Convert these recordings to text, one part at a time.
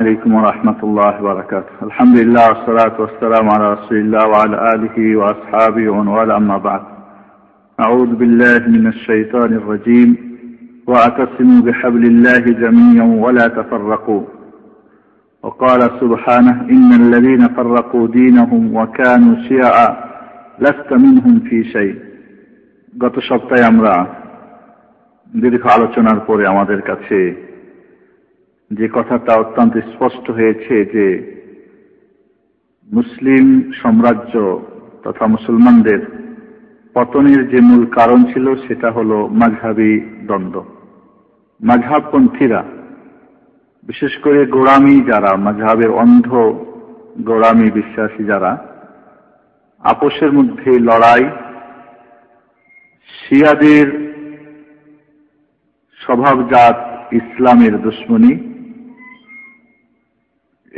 عليكم ورحمة الله وبركاته الحمد لله والصلاة والسلام على رسول الله وعلى آله وأصحابه ومن والاه أما بعد أعوذ بالله من الشيطان الرجيم واعتصموا بحبل الله جميعا ولا تفرقوا وقال سبحانه إن الذين فرقوا دينهم وكانوا شيعا لست منهم في شيء গত সপ্তাহে আমরা দীর্ঘ আলোচনার পরে আমাদের কাছে যে কথাটা অত্যন্ত স্পষ্ট হয়েছে যে মুসলিম সাম্রাজ্য তথা মুসলমানদের পতনের যে মূল কারণ ছিল, সেটা হল মাঝহাবি দ্বন্দ্ব। মাঝহাবপন্থীরা, বিশেষ করে গোড়ামি যারা, মাঝহাবের অন্ধ গোড়ামি বিশ্বাসী যারা, আপোষের মধ্যে লড়াই, শিয়াদের স্বভাবজাত ইসলামের দুশ্মনী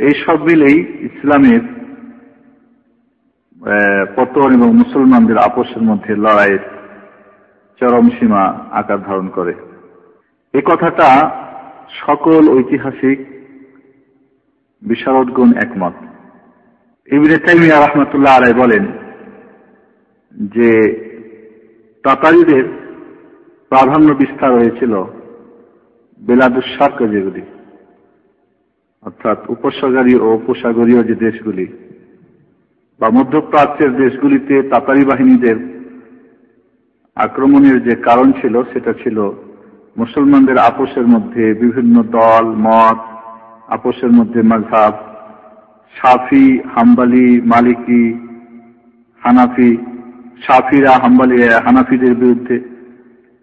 এই সব মিলেই ইসলামের পতন এবং মুসলমানদের আপোষের মধ্যে লড়াইয়ের চরম সীমা আকার ধারণ করে। এ কথাটা সকল ঐতিহাসিক বিশারদগুণ একমত। ইবনে তাইমিয়া রহমতুল্লাহ আলাই বলেন যে, তাতারিদের প্রাধান্য বিস্তার হয়েছিল বেলাদুসার্ক যেগুলি। অর্থাৎ উপসাগরীয় ও উপসাগরীয় যে দেশগুলি বা মধ্যপ্রাচ্যের দেশগুলিতে তাতারি বাহিনীদের আক্রমণের যে কারণ ছিল, সেটা ছিল মুসলমানদের আপোষের মধ্যে বিভিন্ন দল, মত, আপোষের মধ্যে মাঝাব সাফি, হাম্বালি, মালিকি, হানাফি, সাফিরা, হাম্বালি, হানাফিদের বিরুদ্ধে।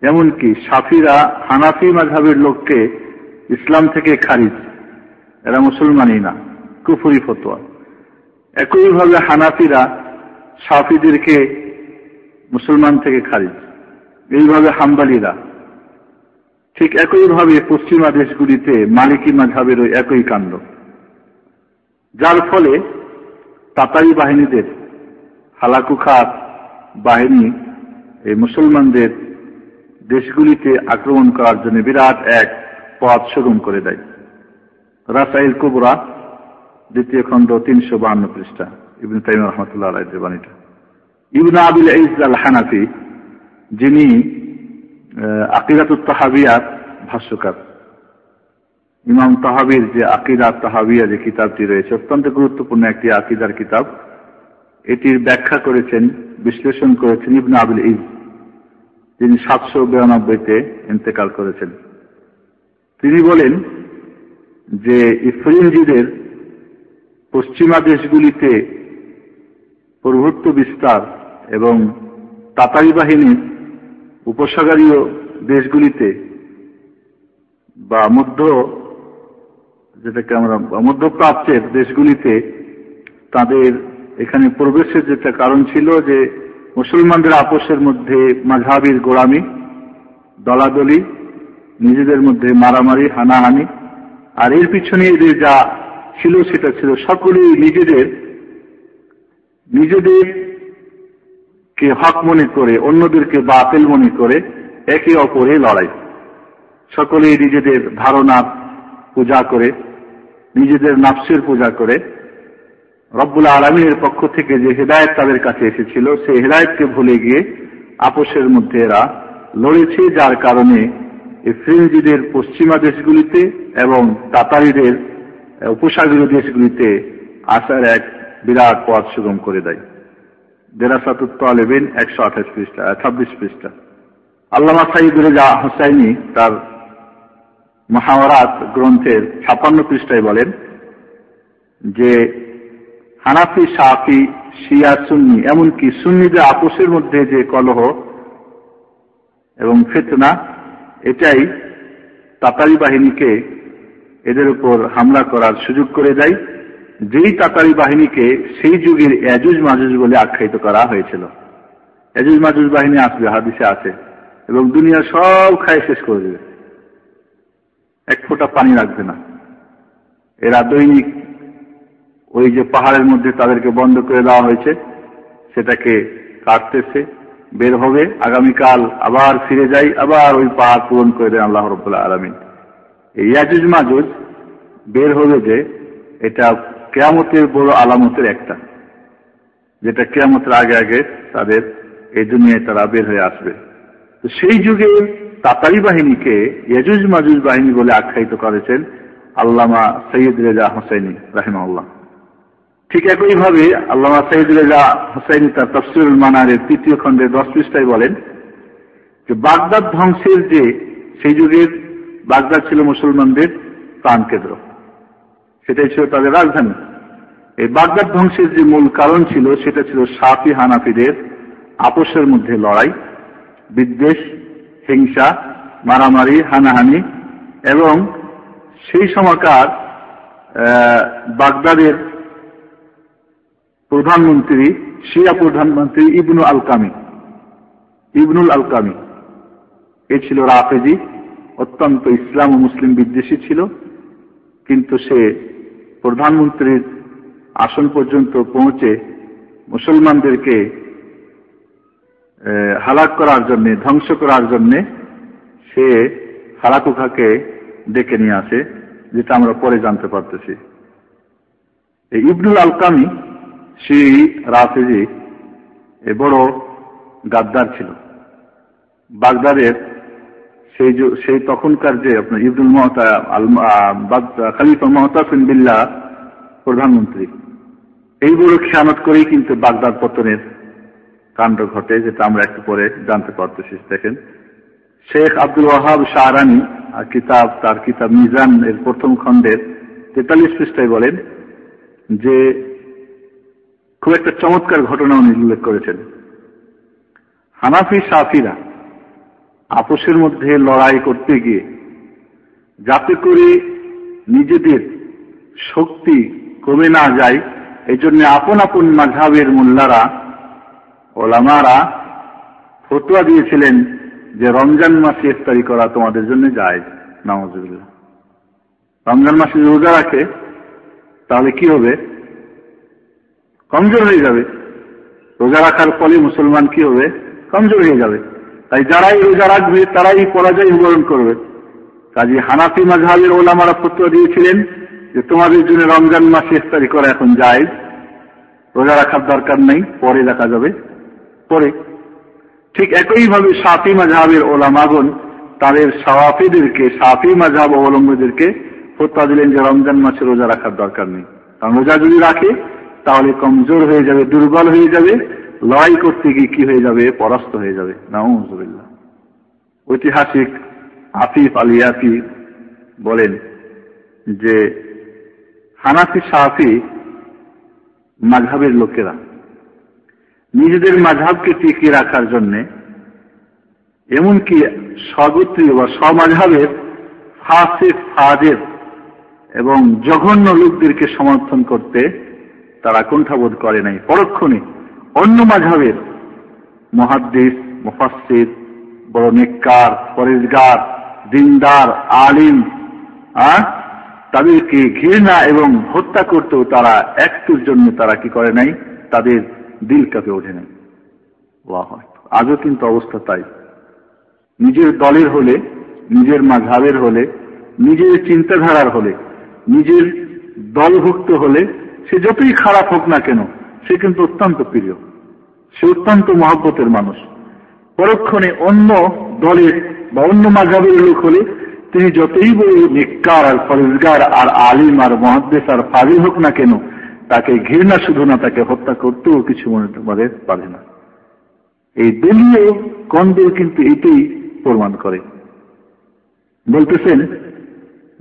এমনকি সাফিরা, হানাফি মাঝাবের লোককে ইসলাম থেকে খারিজ এরা মুসলমানই না, কুফুরি ফতোয়া। একইভাবে হানাফিরা সাফিদেরকে মুসলমান থেকে খারিজ। এইভাবে হাম্বালিরা। ঠিক একইভাবে পশ্চিমা দেশগুলিতে মালিকি মাঝাবেরও একই কাণ্ড। যার ফলে তাতারি বাহিনীদের হালাকুখাত বাহিনী, এই মুসলমানদের দেশগুলিতে আক্রমণ করার জন্য বিরাট এক পথ সুগম করে দেয়। রাসাইল কুবরা, দ্বিতীয় খণ্ড তিনশো বাহান্ন পৃষ্ঠা। ইবন তাইম রহমতুল্লাহ আলাইদের বাণীটা। ইবন আবিল ইসলাল হানাফি যিনি আকিরাতুত তাহাবিয়ার ভাষ্যকার। ইমাম তাহাবির যে আকিদা তাহাবিয়া যে কিতাবটি রয়েছে, অত্যন্ত গুরুত্বপূর্ণ একটি আকিদার কিতাব। এটির ব্যাখ্যা করেছেন, বিশ্লেষণ করেছেন ইবন আবিল ইজ তিনি সাতশো বিরানব্বইতে ইন্তেকাল করেছেন। তিনি বলেন যে ইফরিনজিদের পশ্চিমা দেশগুলিতে প্রভুত্ব বিস্তার এবং তাতারি বাহিনীর উপসাগরীয় দেশগুলিতে বা মধ্য, যেটাকে আমরা মধ্যপ্রাচ্যের দেশগুলিতে তাদের এখানে প্রবেশের যেটা কারণ ছিল যে মুসলমানদের আপোষের মধ্যে মাঝাবির গোড়ামি, দলাদলি, নিজেদের মধ্যে মারামারি, হানাহানি আর এর পিছনে এদের যা ছিল, সেটা ছিল সকলেই নিজেদের নিজেদের কে হক মনে করে, অন্যদেরকে বাতিল মনে করে একে অপরে লড়াই। সকলেই নিজেদের ধারণা পূজা করে, নিজেদের নাফসের পূজা করে। রব্বুল আলমিনের পক্ষ থেকে যে হেদায়ত তাদের কাছে এসেছিল, সেই হেদায়তকে ভুলে গিয়ে আপোষের মধ্যে এরা লড়েছে, যার কারণে ফ্রেঞ্জিদের পশ্চিমা দেশগুলিতে এবং তাতারিদের উপসাগরীয় দেশগুলিতে আসার এক বিরাট পথ সুগম করে দেয়। দেরাসাতুত্তালেবেন একশো আঠাশ পৃষ্ঠা ছাব্বিশ পৃষ্ঠা। আল্লামা সাইদুল হোসাইনি তার মহাওয়ারাত গ্রন্থের ছাপ্পান্ন পৃষ্ঠায় বলেন যে, হানাফি, সাফি, শিয়া, সুন্নি এমনকি সুন্নিদের আপোষের মধ্যে যে কলহ এবং ফেতনা এটাই তাতারি বাহিনীকে এদের উপর হামলা করার সুযোগ করে দেয়, যেই তাতারি বাহিনীকে সেই যুগের এজুজ মাজুজ বলে আখ্যায়িত করা হয়েছিল। এজুজ মাজুজ বাহিনী আসবে, হাদিসে আছে, এবং দুনিয়া সব খায় শেষ করে দেবে। এক ফোঁটা পানি রাখবে না। এরা দৈনিক ওই যে পাহাড়ের মধ্যে তাদেরকে বন্ধ করে দেওয়া হয়েছে, সেটাকে কাটতেছে বের হবে, আগামীকাল আবার ফিরে যাই, আবার ওই পাহাড় পূরণ করে দেন আল্লাহ রব্বুল্লাহ আলমিন। ইয়াজুজ মাজুজ বের হবে যে, এটা কেয়ামতের বড় আলামতের একটা। যেটা কেয়ামতের আগে আগে তাদের এই দুনিয়ায় তারা বের হয়ে আসবে। তো সেই যুগে তাতারি বাহিনীকে, ইয়াজুজ মাজুজ বাহিনী বলে আখ্যায়িত করেছেন আল্লামা সৈয়দ রেজা হোসেনি রাহিমাল্লাহ ঠিক একইভাবে আল্লামা সৈয়দ রেজা হোসেনি তার তফসিরুল মানারের তৃতীয় খণ্ডের দশ পৃষ্ঠায় বলেন যে বাগদাদ ধ্বংসের যে সেই যুগের বাগদাদ ছিল মুসলমানদের প্রাণ কেন্দ্র। সেটাই ছিল তাদের রাজধানী। এই বাগদাদ ধ্বংসের যে মূল কারণ ছিল, সেটা ছিল সাফি হানাফিদের আপোষের মধ্যে লড়াই, বিদ্বেষ, হিংসা, মারামারি, হানাহানি এবং সেই সময়কার বাগদাদের প্রধানমন্ত্রী, শিয়া প্রধানমন্ত্রী ইবনু আলকামি। ইবনুল আলকামি। এ ছিল রাফেজি, অত্যন্ত ইসলাম ও মুসলিম বিদ্বেষী ছিল, কিন্তু সে প্রধানমন্ত্রীর আসন পর্যন্ত পৌঁছে মুসলমানদেরকে হালাক করার জন্যে, ধ্বংস করার জন্যে সে হালাকুখাকে ডেকে নিয়ে আসে, যেটা আমরা পরে জানতে পারতেছি। এই ইবনুল আলকামি সেই রাফেজি এ বড় গাদ্দার ছিল। বাগদাদের সেই সেই তখনকার যে আপনার ইবনুল মহতা খালিফা মহতাসিন বিল্লাহ, প্রধানমন্ত্রী, এই বড় খেয়ানত করেই কিন্তু বাগদাদ পতনের কাণ্ড ঘটে, যেটা আমরা একটু পরে জানতে পারতেছি দেখেন। শেখ আব্দুল ওয়াহাব শাহরানি কিতাব, তার কিতাব মিজান এর প্রথম খণ্ডের তেতাল্লিশ পৃষ্ঠায় বলেন যে খুব একটা চমৎকার ঘটনা উনি উল্লেখ করেছেন। হানাফি, সাফিরা আপোষের মধ্যে লড়াই করতে গিয়ে যাতে করে নিজেদের শক্তি কমে না যায়, এই জন্য আপন আপন মাঝাবের মোল্লারা, ওলামারা ফতুয়া দিয়েছিলেন যে রমজান মাসে ইফতারি করা তোমাদের জন্য যায় নামাজুল্লাহ রমজান মাসে রোজা রাখে, তাহলে কি হবে? কমজোর হয়ে যাবে। রোজা রাখার ফলে মুসলমান কি হবে? কমজোর হয়ে যাবে। তাই যারাই রোজা রাখবে, তারাই পরাজয় বরণ করবে। কাজী হানাফি মাঝহাবের ওলামারা ফতুয়া দিয়েছিলেন যে, তোমাদের জন্য রমজান মাসে ইফতারি করা এখন যায় রোজা রাখার দরকার নেই, পরে দেখা যাবে। পরে। ঠিক একইভাবে সাফি মাঝহাবের ওলামাগন তাদের সাফিদেরকে সাফি মাঝহাব অবলম্বীদেরকে ফতোয়া দিলেন যে, রমজান মাসে রোজা রাখার দরকার নেই। কারণ রোজা যদি রাখে তাহলে কমজোর হয়ে যাবে, দুর্বল হয়ে যাবে, লড়াই করতে গিয়ে কি হয়ে যাবে? পরাস্ত হয়ে যাবে। নাউজুবিল্লাহ। ঐতিহাসিক আফিফ আলিয়াফি বলেন যে, হানাফি সাহাফি মাঝহাবের লোকেরা নিজেদের মাঝহাবকে টিকিয়ে রাখার জন্য এমনকি স্বগোত্রীয় বা সমাঝাবের ফাঁসে ফাদের এবং জঘন্য লোকদেরকে সমর্থন করতে তারা কুণ্ঠাবোধ করে নাই। পরক্ষণে অন্য মাঝাবের মহাদ্দিস মুফাসিদ বড় নেককার, পরেজগার, দিনদার, আলিম তাদেরকে ঘৃণা এবং হত্যা করতেও তারা একটুর জন্য তারা কি করে নাই? তাদের দিল কাঁপে ওঠে নাই। আজও কিন্তু অবস্থা তাই। নিজের দলের হলে, নিজের মাঝাবের হলে, নিজের চিন্তাধারার হলে, নিজের দলভুক্ত হলে সে যতই খারাপ হোক না কেন, সে কিন্তু অত্যন্ত প্রিয়। সে অত্যন্ত মহব্বতের মানুষ। পরক্ষণে অন্য দলের বা অন্য মাঝাবের লোক হলে তিনি যতই বড় নিকার আর ফরেজগার আর আলিম আর মহাদ্দেশ আর ফাজিল হোক না কেন, তাকে ঘৃণা শুধু না, তাকে হত্যা করতেও কিছু মনে পারে না। এই দলীয় কন্দল কিন্তু এটাই প্রমাণ করে। বলতেছেন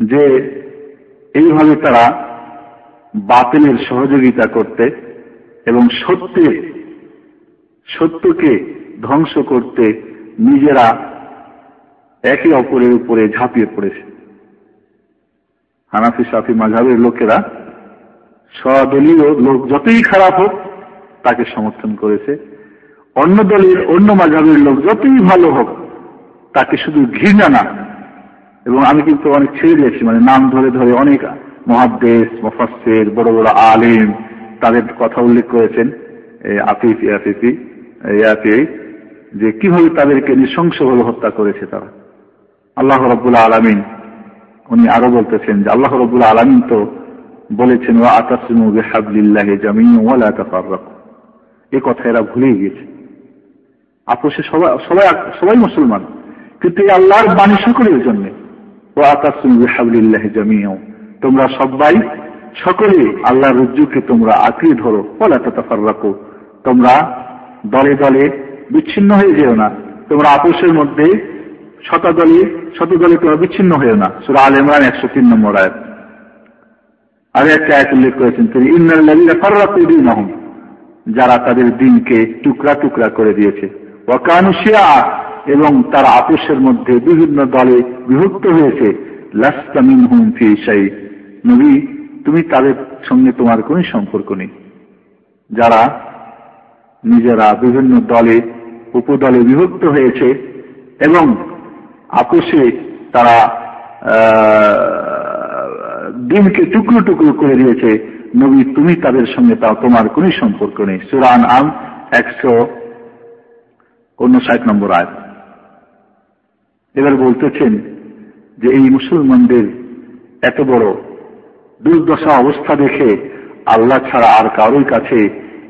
যে, এইভাবে তারা বাতিলের সহযোগিতা করতে এবং সত্যের সত্যকে ধ্বংস করতে নিজেরা একে অপরের উপরে ঝাঁপিয়ে পড়েছে। হানাফি, সাফি মাঝাবের লোকেরা স্বদলীয় লোক যতই খারাপ হোক তাকে সমর্থন করেছে। অন্য দলের, অন্য মাঝাবের লোক যতই ভালো হোক তাকে শুধু ঘৃণা না, এবং আমি কিন্তু অনেক ছেড়ে দিয়েছি মানে নাম ধরে ধরে অনেক মহাদ্দেশ মুফাসের বড় বড় আলিম তাদের কথা উল্লেখ করেছেন আফিফ ইয়াফিফি ইয়াফি যে কীভাবে তাদেরকে নৃশংসভাবে হত্যা করেছে তারা। আল্লাহ রব্বুল্লাহ আলমিন, উনি আরও বলতেছেন যে আল্লাহ রবুল আলমিন তো বলেছেন ও আতাসমু জামিন এ কথা এরা ভুলেই গেছে। আপোষে সবাই সবাই সবাই মুসলমান। কিন্তু এই আল্লাহর বাণী সকলের জন্য। ও আতাসমু বেহাবলিল্লাহে জামিন তোমরা সবাই সকলে আল্লাহ রজ্জুকে তোমরা আঁকড়ে ধরো ওলা তাফাররাকু তোমরা দলে দলে বিচ্ছিন্ন হয়ে যেও না। তোমরা আপোষের মধ্যে শতদলী শতদলী তোমরা বিচ্ছিন্ন হয়েও না। সুরা আল ইমরান একশো তিন নম্বর আয়াত। আরে একটা আয়াত উল্লেখ করেছেন তিনি ইন্নাল্লাযীনা ফাররাকু দীনহুম যারা তাদের দিনকে টুকরা টুকরা করে দিয়েছে। শিয়া এবং তারা আপোষের মধ্যে বিভিন্ন দলে বিভক্ত হয়েছে। লাস্তা মিনহুম ফি শাই। নবী, তুমি তাদের সঙ্গে তোমার কোন সম্পর্ক নেই। যারা নিজেরা বিভিন্ন দলে, উপদলে বিভক্ত হয়েছে এবং আপোষে তারা দিনকে টুকরো টুকরো করে দিয়েছে, নবী, তুমি তাদের সঙ্গে তাও তোমার কোন সম্পর্ক নেই। সুরান আম একশো উনষাট নম্বর আয় এবার বলতেছেন যে এই মুসলমানদের এত বড় দুর্দশা অবস্থা দেখে আল্লাহ ছাড়া আর কারোর কাছে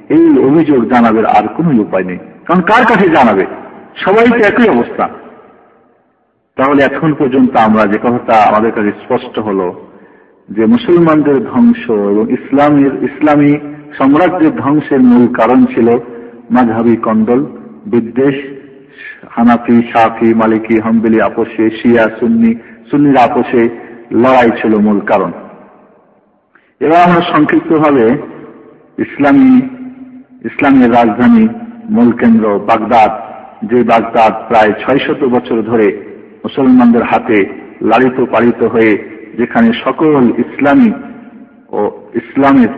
এই অভিযোগ জানাবের আর কোন উপায় নেই। কারণ কার কাছে জানাবে? সবাই তো একই অবস্থা। তাহলে এখন পর্যন্ত আমরা যে কথাটা আমাদের কাছে স্পষ্ট হলো, যে মুসলমানদের ধ্বংস এবং ইসলামের, ইসলামী সাম্রাজ্যের ধ্বংসের মূল কারণ ছিল মাঝহাবি কন্দল, বিদ্বেষ, হানাফি, সাফি, মালিকি, হম্বেলি আপোষে শিয়া, সুন্নি সুন্নির আপোষে লড়াই ছিল মূল কারণ। এবার আমরা সংক্ষিপ্তভাবে ইসলামী ইসলামের রাজধানী মূল কেন্দ্র বাগদাদ, যে বাগদাদ প্রায় ছয় শত বছর ধরে মুসলমানদের হাতে লালিত পালিত হয়ে, যেখানে সকল ইসলামী ও ইসলামের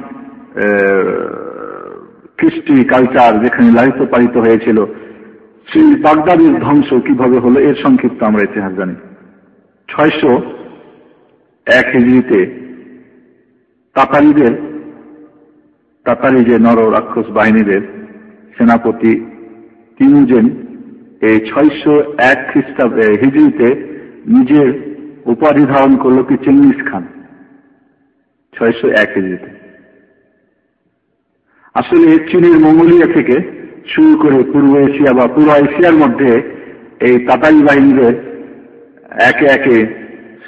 কৃষ্টি কালচার যেখানে লালিত পালিত হয়েছিল, সেই বাগদাদের ধ্বংস কীভাবে হলো, এর সংক্ষিপ্ত আমরা ইতিহাস জানি। ছয়শো এক হিজড়িতে তাতারিদের তাতারি যে নর রাক্ষস বাহিনীদের সেনাপতি তিনজন এই ছয়শো এক খ্রিস্টাব্দ হিজড়িতে নিজের উপাধি ধারণ করল কি চিঙ্গিস খান, ছয়শো এক হিজড়িতে। আসলে চীনের মঙ্গোলিয়া থেকে শুরু করে পূর্ব এশিয়া বা পূর্ব এশিয়ার মধ্যে এই তাতারি বাহিনীদের একে একে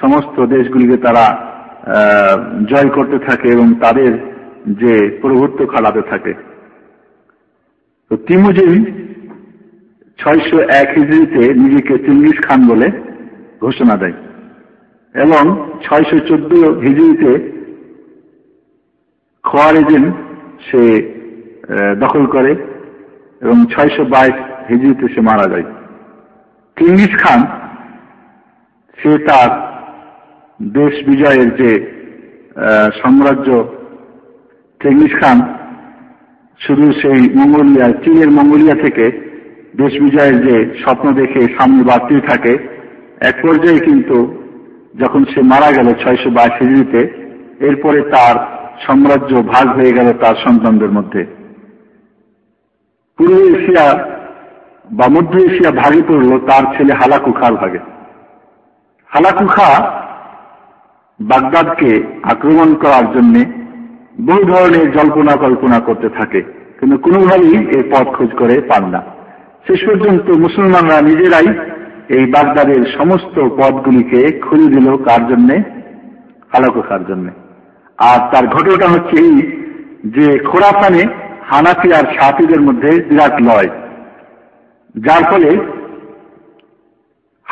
সমস্ত দেশগুলিকে তারা জয় করতে থাকে এবং তাদের যে প্রভুত্ব খাটাতে থাকে। তো তিমুজিন ছয়শো এক হিজড়িতে নিজেকে চিঙ্গিস খান বলে ঘোষণা দেয় এবং ছয়শো চোদ্দ হিজড়িতে খোয়ারিদিন সে দখল করে এবং ছয়শো বাইশ হিজড়িতে সে মারা যায়। চিঙ্গিস খান সে তার দেশ বিজয়ের যে সাম্রাজ্য চেঙ্গিস খান, শুধু সেই মঙ্গোলিয়া, চীনের মঙ্গোলিয়া থেকে দেশ বিজয়ের যে স্বপ্ন দেখে সামনে বাড়তে থাকে, এক পর্যায়ে কিন্তু যখন সে মারা গেল ছয়শো বাইশ হিজড়িতে, এরপরে তার সাম্রাজ্য ভাগ হয়ে গেল তার সন্তানদের মধ্যে। পূর্ব এশিয়া বা মধ্য এশিয়া ভাগে পড়ল, তার ছেলে হালাকু খাল ভাগে। হালাকু খা বাগদাদকে আক্রমণ করার জন্য বহু ধরনের জল্পনা কল্পনা করতে থাকে, কিন্তু কোনোভাবেই এর পথ খোঁজ করে পান না। শেষ পর্যন্ত মুসলমানরা নিজেরাই এই বাগদাদের সমস্ত পদগুলিকে খুলে দিল কার জন্যে? হালাকু খার জন্যে। আর তার ঘটনাটা হচ্ছে এই যে খোরাফানে হানাফি আর সাফিদের মধ্যে বিরাট লয় যার ফলে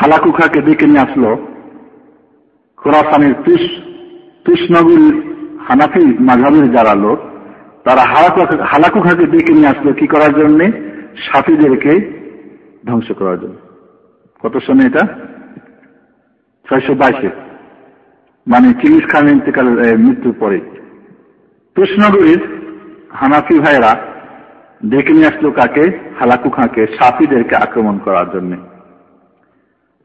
হালাকু খাকে ডেকে নিয়ে আসলো। তুষ তুষনগরীর হানাফি মাঝাবের যারা লোক, তারা হালাকু খাকে ডেকে নিয়ে আসলো কি করার জন্যে? সাফিদেরকে ধ্বংস করার জন্য। কত সনে এটা? ছয়শো বাইশে। মানে চিলিস খান ইন্তেকালের মৃত্যুর পরে। কৃষ্ণগরীর হানাফি ভাইরা ডেকে নিয়ে আসলো কাকে? হালাকু খাঁকে, সাফিদেরকে আক্রমণ করার জন্য।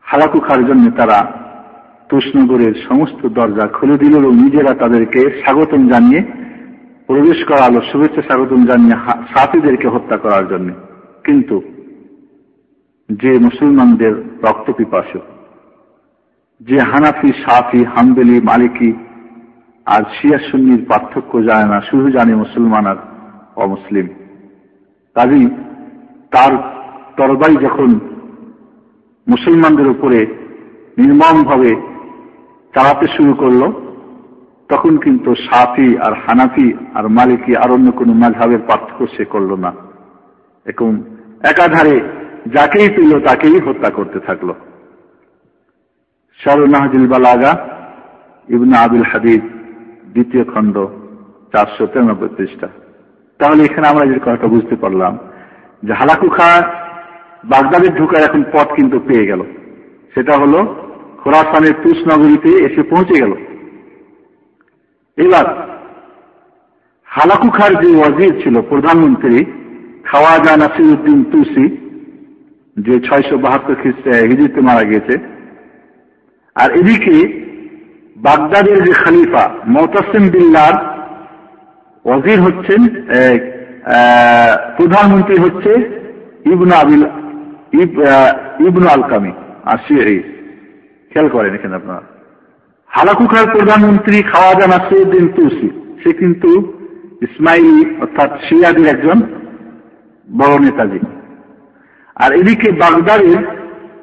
হালাকু খার জন্য তারা কৃষ্ণগরের সমস্ত দরজা খুলে দিল এবং নিজেরা তাদেরকে স্বাগতম জানিয়ে, প্রবেশ করালো শুভেচ্ছা স্বাগতম জানিয়ে সাফিদেরকে হত্যা করার জন্য। কিন্তু যে মুসলমানদের রক্ত পিপাসু, যে হানাফি, সাফি, হামবেলি, মালিকি আর শিয়া সুন্নির পার্থক্য জানে না, শুধু জানে মুসলমান আর অমুসলিম। কাজী তার তরবাই যখন মুসলমানদের উপরে নির্মমভাবে চালাতে শুরু করল, তখন কিন্তু সাফি আর হানাফি আর মালিকি আর অন্য কোন মাঝাবের পার্থক্য সে করল না। এবং একাধারে যাকেই পেল তাকেই হত্যা করতে থাকল। শারুনাহজুল বালাগা, ইবনা আবুল হাদিদ, দ্বিতীয় খণ্ড, চারশো তিরানব্বই পৃষ্ঠা। তাহলে এখানে আমরা যে কথাটা বুঝতে পারলাম, যে হালাকু খা বাগদাদের ঢুকার এখন পথ কিন্তু পেয়ে গেল। সেটা হলো খোরাসানের তুষ নগরীতে এসে পৌঁছে গেল। এবার হালাকু খার যে ওয়াজির ছিল, প্রধানমন্ত্রী খাওয়াজা নাসিরুদ্দিন তুসি যে ছয়শো বাহাত্তর খ্রিস্টে হিজিতে মারা গিয়েছে, আর এদিকে বাগদাদের যে খালিফা মতাসিম বিল্লার ওয়াজির হচ্ছেন প্রধানমন্ত্রী হচ্ছে ইবনা আবিল ইবনু আলকামি আর সিএ খেয়াল করেন এখানে আপনারা। হালাকুখার প্রধানমন্ত্রী খাওয়াজা নাসিরুদ্দিন তুসি সে কিন্তু ইসমাইলি অর্থাৎ শিয়াদের একজন বড় নেতাজি। আর এদিকে বাগদাদের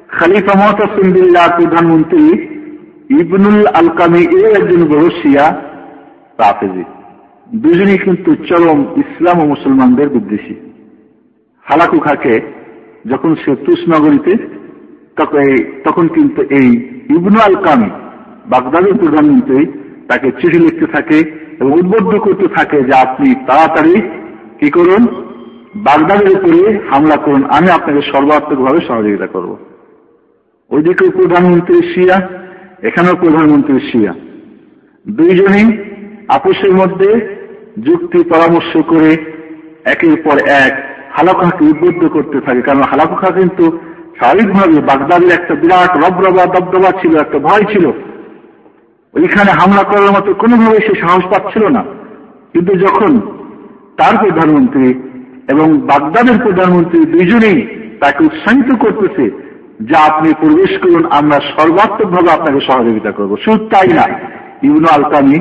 খালিফা মহতাসিম বিল্লাহ প্রধানমন্ত্রী ইবনুল আলকামি এর একজন বড় শিয়া রাফেজি। দুজনেই কিন্তু চরম ইসলাম ও মুসলমানদের বিদ্বেষী। হালাকু খাকে যখন সে তুষনগরীতে তখন কিন্তু এই ইবনু আল কামি বাগদাদের প্রধানমন্ত্রী তাকে চিঠি লিখতে থাকে এবং উদ্বুদ্ধ করতে থাকে যে আপনি তাড়াতাড়ি কি করুন, বাগদাদের উপরে হামলা করুন, আমি আপনাকে সর্বাত্মকভাবে সহযোগিতা করব। ওইদিকে প্রধানমন্ত্রী শিয়া, এখানেও প্রধানমন্ত্রী শিয়া। দুইজনেই আপোষের মধ্যে যুক্তি পরামর্শ করে একের পর এক হালাকুখাকে উদ্বুদ্ধ করতে থাকে। কারণ হালাকুখা কিন্তু স্বাভাবিকভাবে বাগদাদের একটা বিরাট রবরবা, দবদবা ছিল, একটা ভয় ছিল। ওইখানে হামলা করার মতো কোনোভাবে সে সাহস পাচ্ছিল না। কিন্তু যখন তার প্রধানমন্ত্রী এবং বাগদাদের প্রধানমন্ত্রী দুইজনেই তাকে উৎসাহিত করতেছে যা আপনি প্রবেশ করুন, আমরা সর্বাত্মকভাবে আপনাকে সহযোগিতা করব। শুধু তাই না, ইবনু আলকানি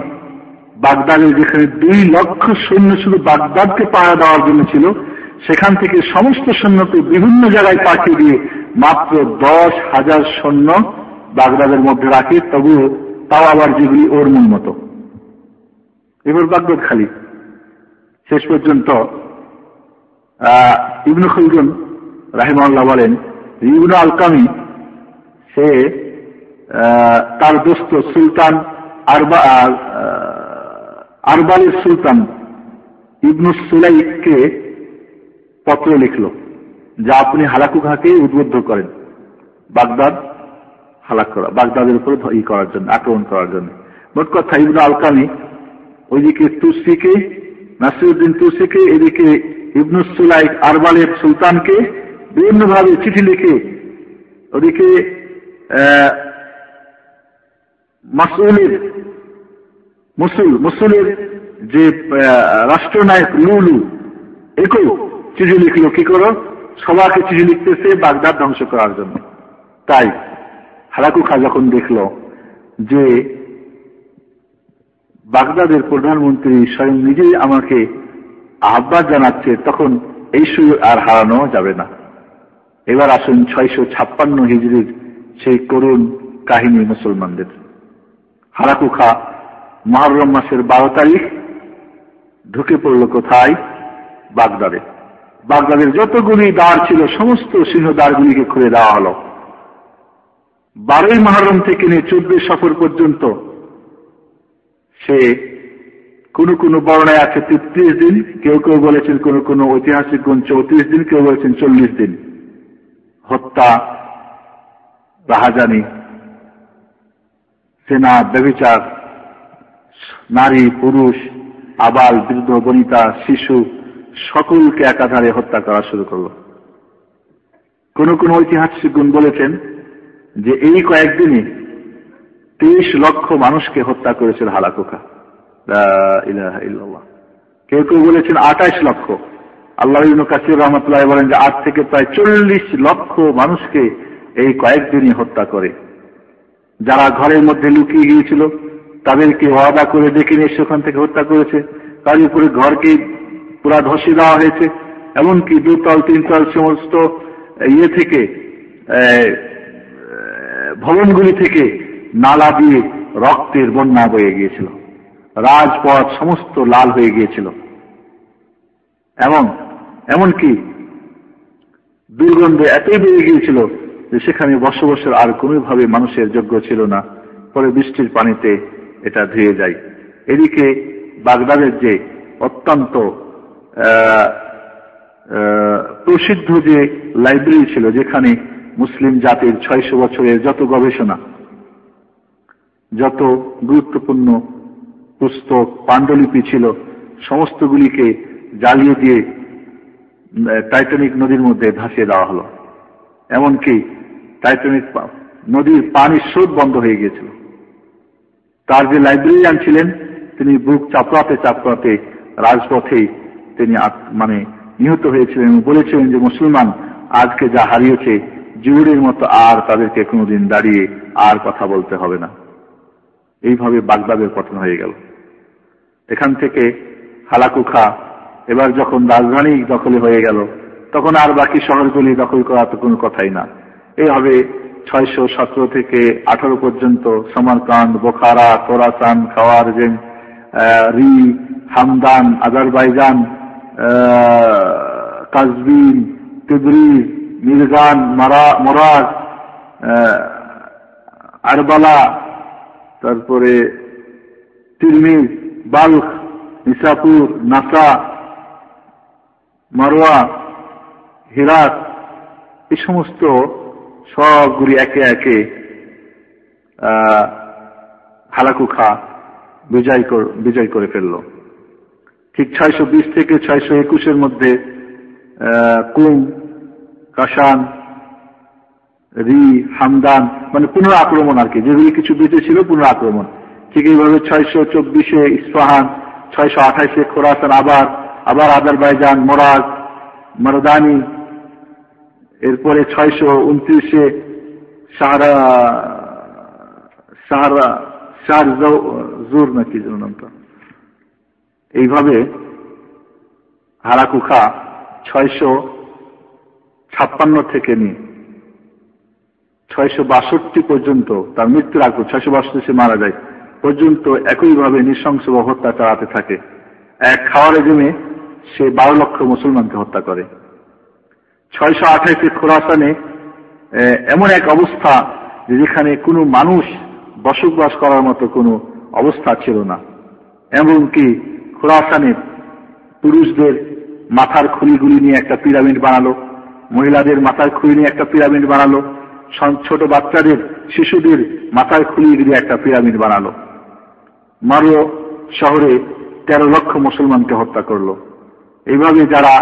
বাগদাদের যেখানে দুই লক্ষ সৈন্য শুধু বাগদাদকে পাড়া দেওয়ার জন্য ছিল সেখান থেকে সমস্ত সৈন্যকে বিভিন্ন জায়গায় পাঠিয়ে দিয়ে মাত্র দশ হাজার সৈন্য বাগদাদের মধ্যে রাখে তবুও তাও আবার যেগুলি ওর মন মতো। এবার বাগদাদ খালি। শেষ পর্যন্ত ইবনু খলগুন রাহিমাল্লাহ বলেন, ইবনু আলকামি, সে তার দোস্ত সুলতান আরবা আরবালের সুলতান ইবনু সুলাইকে পত্র লিখল, যা আপনি হালাকু খাকে উদ্বুদ্ধ করেন। বাগদাদ হালাক করা, বাগদাদের উপরে ই করার জন্য, আক্রমণ করার জন্য। মোট কথা, ইবনু আলকানি ওইদিকে তুসিকে নাসিরুদ্দিন তুসিকে এদিকে ইবনু সুলাইক আরবালের সুলতানকে বিভিন্নভাবে চিঠি লিখে, ওদিকে মাসুলের মুসুল, মুসুলের যে রাষ্ট্রনায়ক লুলু একই চিঠি লিখলো কি করো? সবাকে চিঠি লিখতেছে, বাগদাদ ধ্বংস করার জন্য। তাই হারাকু খা যখন দেখল যে বাগদাদের প্রধানমন্ত্রী স্বয়ং নিজেই আমাকে আহ্বান জানাচ্ছে, তখন এই সুযোগ আর হারানো যাবে না। এবার আসুন ছয়শো ছাপ্পান্ন হিজড়ির সেই করুণ কাহিনী মুসলমানদের। হারাকু খা মহরম মাসের বারো তারিখ ঢুকে পড়ল কোথায়? বাগদাদে। বাগদাদের যতগুলি দ্বার ছিল, সমস্ত সিংহ দ্বারগুলিকে খুলে দেওয়া হল। বারোই মহরম থেকে নিয়ে চব্বিশ সফর পর্যন্ত সে কোন কোন বর্ণায় আছে তেত্রিশ দিন, কেউ কেউ বলেছেন কোন কোন ঐতিহাসিক গুণ চৌত্রিশ দিন, কেউ বলেছেন চল্লিশ দিন। হত্যা, রাহাজানি, সেনা ব্যবিচার নারী, পুরুষ, আবাল, বৃদ্ধ, বনিতা, শিশু সকলকে একাধারে হত্যা করা শুরু করল। কোন কোন ঐতিহাসিক গুণ বলেছেন যে এই কয়েকদিনে তেইশ লক্ষ মানুষকে হত্যা করেছিল হালাকুকা। কেউ কেউ বলেছেন আঠাইশ লক্ষ। আল্লাহ কাসির রহমতুল্লাহ বলেন যে আজ থেকে প্রায় চল্লিশ লক্ষ মানুষকে এই কয়েকদিনই হত্যা করে। যারা ঘরের মধ্যে লুকিয়ে গিয়েছিল, তাদেরকে ওয়াদা করে ডেকে নিয়ে সেখান থেকে হত্যা করেছে। তার উপরে ঘরকে পুরা ধসে দেওয়া হয়েছে। এমনকি দুতল, তিনতল সমস্ত ইয়ে থেকে ভবনগুলি থেকে নালা দিয়ে রক্তের বন্যা বয়ে গিয়েছিল। রাজপথ সমস্ত লাল হয়ে গিয়েছিল। এবং এমনকি দুর্গন্ধে এতই বেড়ে গিয়েছিল যে সেখানে বসবাসের আর কোনোভাবে মানুষের যোগ্য ছিল না। পরে বৃষ্টির পানিতে এটা ধুয়ে যায়। এদিকে বাগদাদের যে অত্যন্ত প্রসিদ্ধ যে লাইব্রেরি ছিল, যেখানে মুসলিম জাতির ছয়শো বছরের যত গবেষণা, যত গুরুত্বপূর্ণ পুস্তক, পাণ্ডুলিপি ছিল, সমস্তগুলিকে জ্বালিয়ে দিয়ে টাইটানিক নদীর মধ্যে ভাসিয়ে দেওয়া হলো। এমনকি টাইটানিক নদীর পানির স্রোত বন্ধ হয়ে গিয়েছিল। তার যে লাইব্রেরিয়ান ছিলেন, তিনি বুক চাপড়াতে চাপড়াতে রাজপথেই তিনি মানে নিহত হয়েছিলেন, বলেছিলেন যে মুসলমান আজকে যা হারিয়েছে জিউরের মতো আর তাদেরকে কোনোদিন দাঁড়িয়ে আর কথা বলতে হবে না। এইভাবে বাগদাদের পতন হয়ে গেল। এখান থেকে হালাকুখা এবার যখন রাজধানী দখলে হয়ে গেল, তখন আর বাকি শহরগুলি দখল করা তো কোনো কথাই না। এইভাবে ছয়শো সতেরো থেকে আঠারো পর্যন্ত সমারকান্ড বোখারা কোরাসান খাওয়ারজেন রি, হামদান, আজারবাইজান কাজবিন তিবরিজ মিরগান মরাজ আরবালা, তারপরে তিরমিজ বাল্ক নিসাপুর, নাসা, মারোয়া, হিরাত, এই সমস্ত সবগুলি একে একে হালাকুখা বিজয় বিজয় করে ফেলল। ঠিক ছয়শো বিশ থেকে ছয়শো একুশের মধ্যে কুম, কাসান, রি, হামদান মানে পুনর আক্রমণ আর কি, যেগুলি কিছু বেঁচে ছিল পুনর আক্রমণ ঠিক এইভাবে ছয়শো চব্বিশে ইস্পাহান ছয়শো আঠাইশে খোরাসান, আবার আবার আদারবাইজান মোরাজ, মারদানি, এরপরে ছয়শো উনত্রিশে সাহারা সাহারা শাহ জোর নাকি নামটা? এইভাবে হারাকুখা ছয়শো ছাপ্পান্ন থেকে নিয়ে ছয়শো বাষট্টি পর্যন্ত তার মৃত্যুর আগ ছয়শো বাষট্টি সে মারা যায়, পর্যন্ত একইভাবে নৃশংস হত্যা চালাতে থাকে। এক খাওয়ারে জমে সে বারো লক্ষ মুসলমানকে হত্যা করে। ছয়শো আঠাইশে খোরাসানে এমন এক অবস্থা যেখানে কোনো মানুষ বসবাস করার মতো কোনো অবস্থা ছিল না। এমনকি খোরাসানে পুরুষদের মাথার খুলিগুলি নিয়ে একটা পিরামিড বানালো, মহিলাদের মাথার খুলি নিয়ে একটা পিরামিড বানালো ছোট বাচ্চাদের, শিশুদের মাথার খুলি দিয়ে একটা পিরামিড বানালো। মারো শহরে তেরো লক্ষ মুসলমানকে হত্যা করল। এইভাবে যারা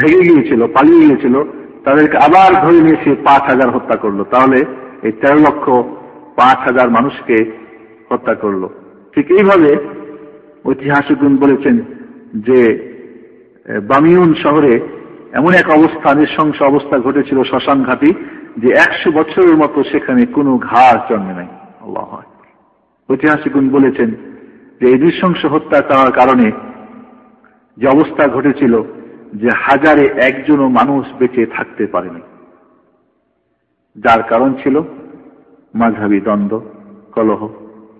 ভেঙে গিয়েছিল, পালিয়ে গিয়েছিল, তাদেরকে আবার ধরে নিয়ে সে পাঁচ হাজার হত্যা করল। তাহলে এই তেরো লক্ষ পাঁচ হাজার মানুষকে হত্যা করল। ঠিক এইভাবে ঐতিহাসিকগণ বলেছেন যে বামিউন শহরে এমন এক অবস্থা, নৃশংস অবস্থা ঘটেছিল শ্মশান ঘাটি যে একশো বছরের মতো সেখানে কোনো ঘাস জন্মে নাই। আল্লাহ ঐতিহাসিকগণ বলেছেন যে, এই নৃশংস হত্যা করার কারণে যে অবস্থা ঘটেছিল যে হাজারে একজনও মানুষ বেঁচে থাকতে পারেনি। যার কারণ ছিল মাঝাবি দ্বন্দ্ব, কলহ,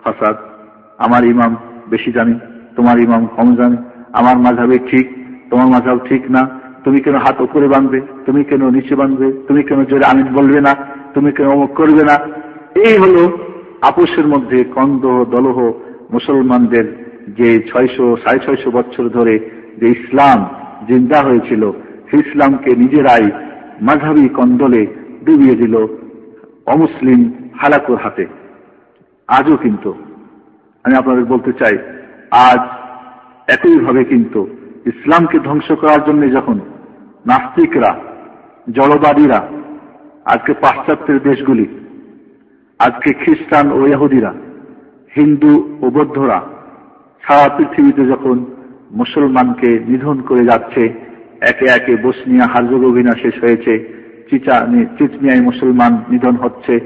ফাসাদ। আমার ইমাম বেশি জানি। তোমার ইমাম কম জানে আমার মাঝাবে ঠিক, তোমার মাঝাব ঠিক না, তুমি কেন হাত উপরে বাঁধবে, তুমি কেন নিচে বাঁধবে, তুমি কেন জোরে আমিন বলবে না, তুমি কেন অমুক করবে না? এই হলো আপোষের মধ্যে কন্দহ দলহ মুসলমানদের যে ছয়শো, সাড়ে ছয়শো বছর ধরে যে ইসলাম জিন্দা হয়েছিল, সেই ইসলামকে নিজেরাই মাঝাবি কন্দলে ডুবিয়ে দিল অমুসলিম হালাকুর হাতে। আজও কিন্তু আমি আপনাদের বলতে চাই আজ একইভাবে কিন্তু ইসলামকে ধ্বংস করার জন্য যখন নাস্তিকরা, জলবাদীরা, আজকে পাশ্চাত্যের দেশগুলি, আজকে খ্রিস্টান ও ইহুদিরা, হিন্দু ও বৌদ্ধরা সারা পৃথিবীতে যখন মুসলমানকে নিধন করে যাচ্ছে, একে একে বসনিয়া হার্জগোভিনা শেষ হয়েছে চিচা চিচনিয়ায় মুসলমান নিধন হচ্ছে,